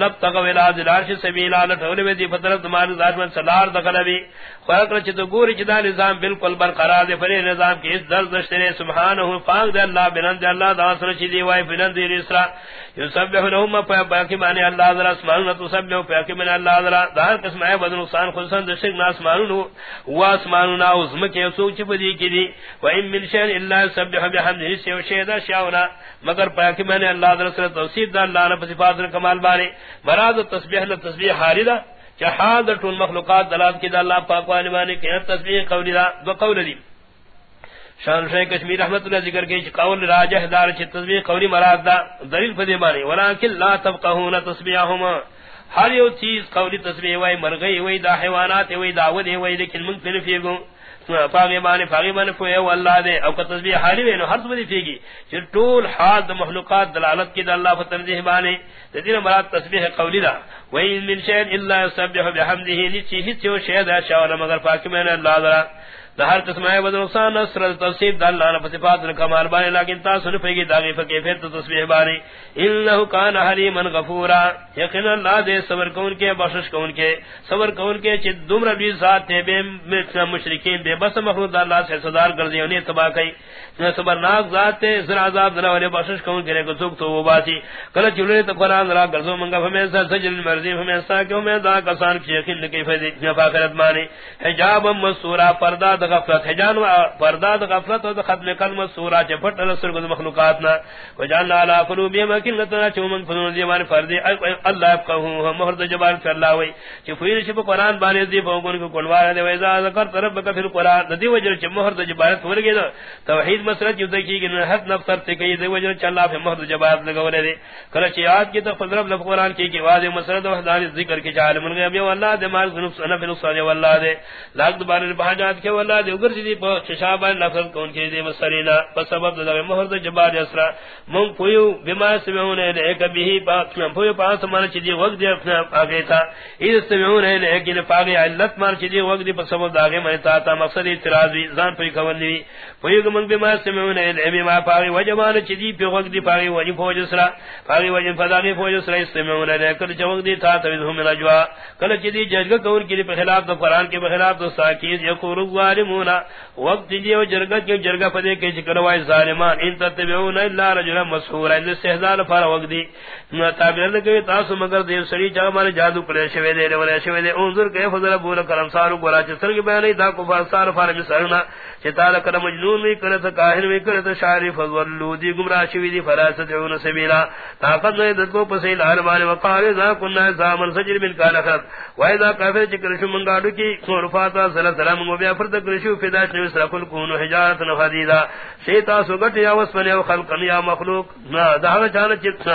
لب تک ویلا دلارش سبیل ال ٹولے دی فطرت تمہارے ذات میں سلار دخل بھی خلق رچ تو گوری چدا نظام بالکل برقرار دے فرے نظام کی اس درد شرے سبحانہ پاک دے اللہ بنند اللہ اللہ دا سر چ دی وای بنند دی اسرا. یسبح لهم باقی معنی اللہ ذرا اسمان نہ تسبح باقی من اللہ ذرا دا قسم ہے بدن نقصان خصن دے شک ناس مانو و اسمان نا عظم کے سوچ پدی کی دی. و ان من شیء الا يسبح بحمده سو شیدا شاونا. مگر باقی معنی اللہ ذرا سر توصیف دا اللہ نے صفات کمال بارے. مراد تسبیح نہ تسبیح حاریدہ چہاد ٹول مخلوقات دلات کی دا اللہ پاک والی معنی کہ تسبیح قولی دا. دو قول دی. شان شیخ کشمیر رحمت اللہ ذکر کی قول راجح دار چ تسبیح قولی مراد دا دلیل فدی معنی ولکن لا تبقون تسبیحهما ہر یو چیز قولی تسبیح وای مرغی وای دا حیوانات وای داود وای لیکن من پھر فیگو فاغی معنی فاغی معنی فوی او اللہ دے، او کا تسبیح حالی وی نو، ہر تسبیح فیگی چ طول حال مخلوقات دلالت کی دا اللہ فتنزیح معنی تدین مراد تسبیح قولی دا۔ وای من شیء الا یسبح بحمده، نچی ہچ شیء دا شاول مگر فاکی میں اللہ ذرا۔ ہر قسم ہے بدر نقصان، نصر تصیب دل اللہ نے صفات کمال بارے لیکن تا سن پے پھگی داغی فکی پھر تو تسبیح بانے انه کان حلیما غفورا۔ یقینا اللہ دے صبر کون کے، بخشش کون کے۔ صبر کون کے چ دمر بھی ذات تے بے مشرکین، بے بس مخلوق اللہ سے صدار کر دی، انہیں تباہ کئی۔ صبرناک ذات تے زرا عذاب دنا والے بخشش کون کرے کو سوک تو وہ باتی کل چلے تو قران را گرزو منگا ہمیں ہمیشہ سجل مرضی، ہمیشہ کہ میں دا کسان کی یقین کی فائدہ نفع کرت مانی۔ حجاب مسورا پردہ غفلت۔ حجان پردہ غفلت و ختم کلمہ سورہ چ پھٹ رسول کو مخلوقات نہ وجعل علی قلوبهم مکنۃ چومن فنون دی مان فرض اللہ یفقهوا مہر جبال فی اللہ وی۔ چ فیر چ قران بانے دی بوگن کو کونوار دے۔ ویزا ذکر ربک فی القران دی وجر چ مہر جبال ورگے توحید مسئلہ جو دیکھی کہ حق نفس تے کہ دی وجر چ اللہ فی مہر جبال لگولے دے۔ کلا چ یاد کی تو فضرب لف قران کی کی واضح مسئلہ تو وحدانی ذکر کی عالم الغیب اللہ دے مال ذنوب سنف نقصان والله دے۔ لاگ دوبارہ بہاجات کے والله دے، اگر جدی پا چشابا نفل کون کی دی مسرینا پس سبب دا مہر دا جبار اسرا من پویو بما سمیون ہے لے کبھی پا پویو پاس من مان چدی وقت دی اپنا آگے تھا۔ اذ سمیون ہے لے کہ پاگے علت مار مان چدی وقت دی پس سبب دا آگے من تا مقصد اعتراض وی زان پوی کون دی پویو من بما سمیون ہے لے بما پاگے وجمان چدی پی وقت دی پاگے وجی فوج اسرا پاگے وجی فداگے فوج اسرا سمیون ہے لے کر چوک دی تھا تو ہم رجوا کل چدی جج کون کی دی پی خلاف دو دا قران کے خلاف تو ساکیز یقول الظالمون. وقت جی و جرگہ کی جرگہ پدے کے ذکر وای ظالمان، ان تتبعون الا رجلا مسحور ان استهزاء فر وقت دی. نہ تابع تاسو مگر دیر سری جا مارے جادو پڑے شوی دے ولے شوی دے انظر کہ فضل بول کرم سارو گورا چ سر کے بیان دا کو فار فار میں سرنا چتا کر مجنون میں کرت کاہن میں کرت شاعر فضل لودی گمراہ شوی دی فراست عون سبیلا. طاقت نے دت کو پسے لار مارے وقال ذا كنا زامن سجر من کان خط وایذا کافر چکر شو منگاڑو کی خورفاتا صلی اللہ علیہ و بیا فرد کرشو فدا چ سرکل کونو حجارت نفدیدا شیطا سو گٹ یا وسمن یا خلق یا مخلوق. نا، دا چانا چت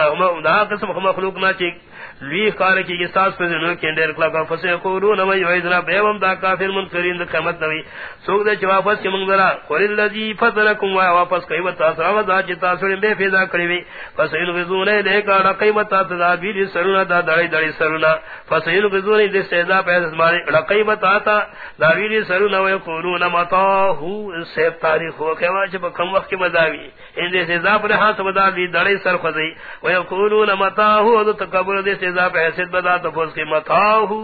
دا قسم مخلوق نا چک لوی کار کی ساس پر نو کے اندر کلا کا فسے قولو نو یذرا بیوم دا کافر منکرین دا قیامت نوی سوگ دے چوا واپس کے منگرا قول الذی فضلکم وا واپس کئی وتا سرا دا چتا سڑ بے فیدا کڑی وی۔ پس فسین غزون دے کا قیمت تا دا بی سرنا دا دڑی دڑی سرنا پس فسین غزون دے سیدا پیس مارے قیمت تا دا بی سرنا و یقولون متا ہو سے تاریخ ہو کہ واج کم وقت مداوی ان دے سیدا پر ہاتھ بدا دی دڑی سر خزی و یقولون متا ہو تو تکبر دے سزا پہ حیثیت بدا تو فوز کی متاہو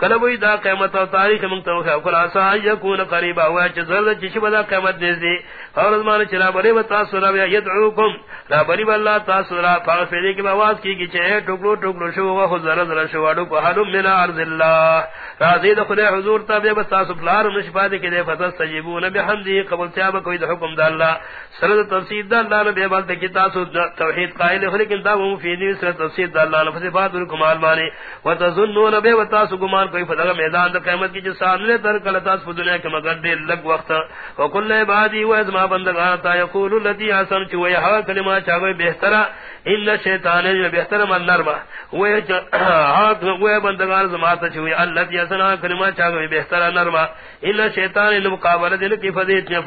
کلبوی دا قیمت و تاریخ منگتو خیف کل آسا یکون قریبا۔ ہوا چھ زرد چش بدا قیمت دیز دی۔ اور ازمان چلا بری و تاثر رب یدعوکم۔ لا بری و اللہ تاثر رب فاغ فیدی کی باواز کی کی چھے ٹکلو ٹکلو شو و خود زرد رشو وڈو کو حلوم من عرض اللہ۔ رازی دا خود حضور تا بے بس تاسو فلار نشفا دے کی دے فتس فتستجیبون بحمده قبل تیاب کوئی دا حکم دا اللہ۔ سرد تفسیر دا اللہ نبی بالتا کی تاسو توحید قائل ہے لیکن دا مفیدی سرد تفسیر دا اللہ نفسفات الکمال مانے وتظنون بے وتاسو گمان کوئی فتغ میدان دا قیمت کی جسان لے تر کلتاس فی دنیا کے مگر دیر لگ وقت۔ وکل عبادی و ازما بندگانتا یقول اللتی حسن چ چوئی حوا کلمہ چاوئی بہترہ ان شیطان بہتر من نرما وہ بندگان زمات چوی اللہ کی اسنا کلمہ چاہے بہتر نرما ان شیطان ان مقابلہ دل کی فضیلت نے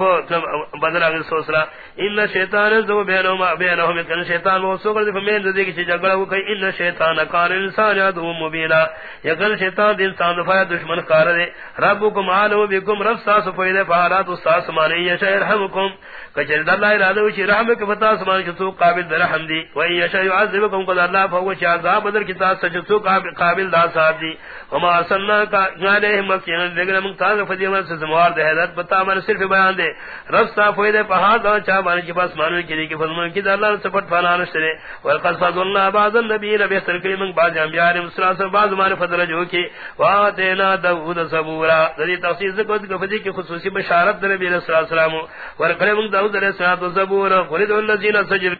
بدلا کے سوسرا۔ ان شیطان ذو بینہما بینہم کن شیطان وہ سو کر میں دے کی جھگڑا وہ کہ ان شیطان کان انسان ادو مبینا یقل شیطان انسان دفاع دشمن کار دے ربکم علو بكم، رب ساس فیدے فارات استاس مانی کچر اللہ ارادہ وچ رحم کے فتا سمان کے تو قابل رحم دی و یشا يعذبكم قد الله فهو عذاب بدر کی تاس سچ تو قابل دا صاحب دی۔ وما سننا کا غالے مسین دیگر من تاز فدیما سے زموار دے ہدایت بتا من صرف بیان دے۔ رب صاحب فائدہ پہا دا چا بان کے پاس مان کی کہ فرمان کی اللہ سے پٹ فنا نشرے ولقد فضل الله بعض النبيين بهتر کی من بعض انبیاء مسلم سے بعض مان فضل جو کی۔ واتینا داؤد زبورا ذی تخصیص کو فدی کی خصوصی بشارت نبی صلی اللہ علیہ وسلم۔ ورکلم داؤد علیہ السلام زبور ولد الذين سجد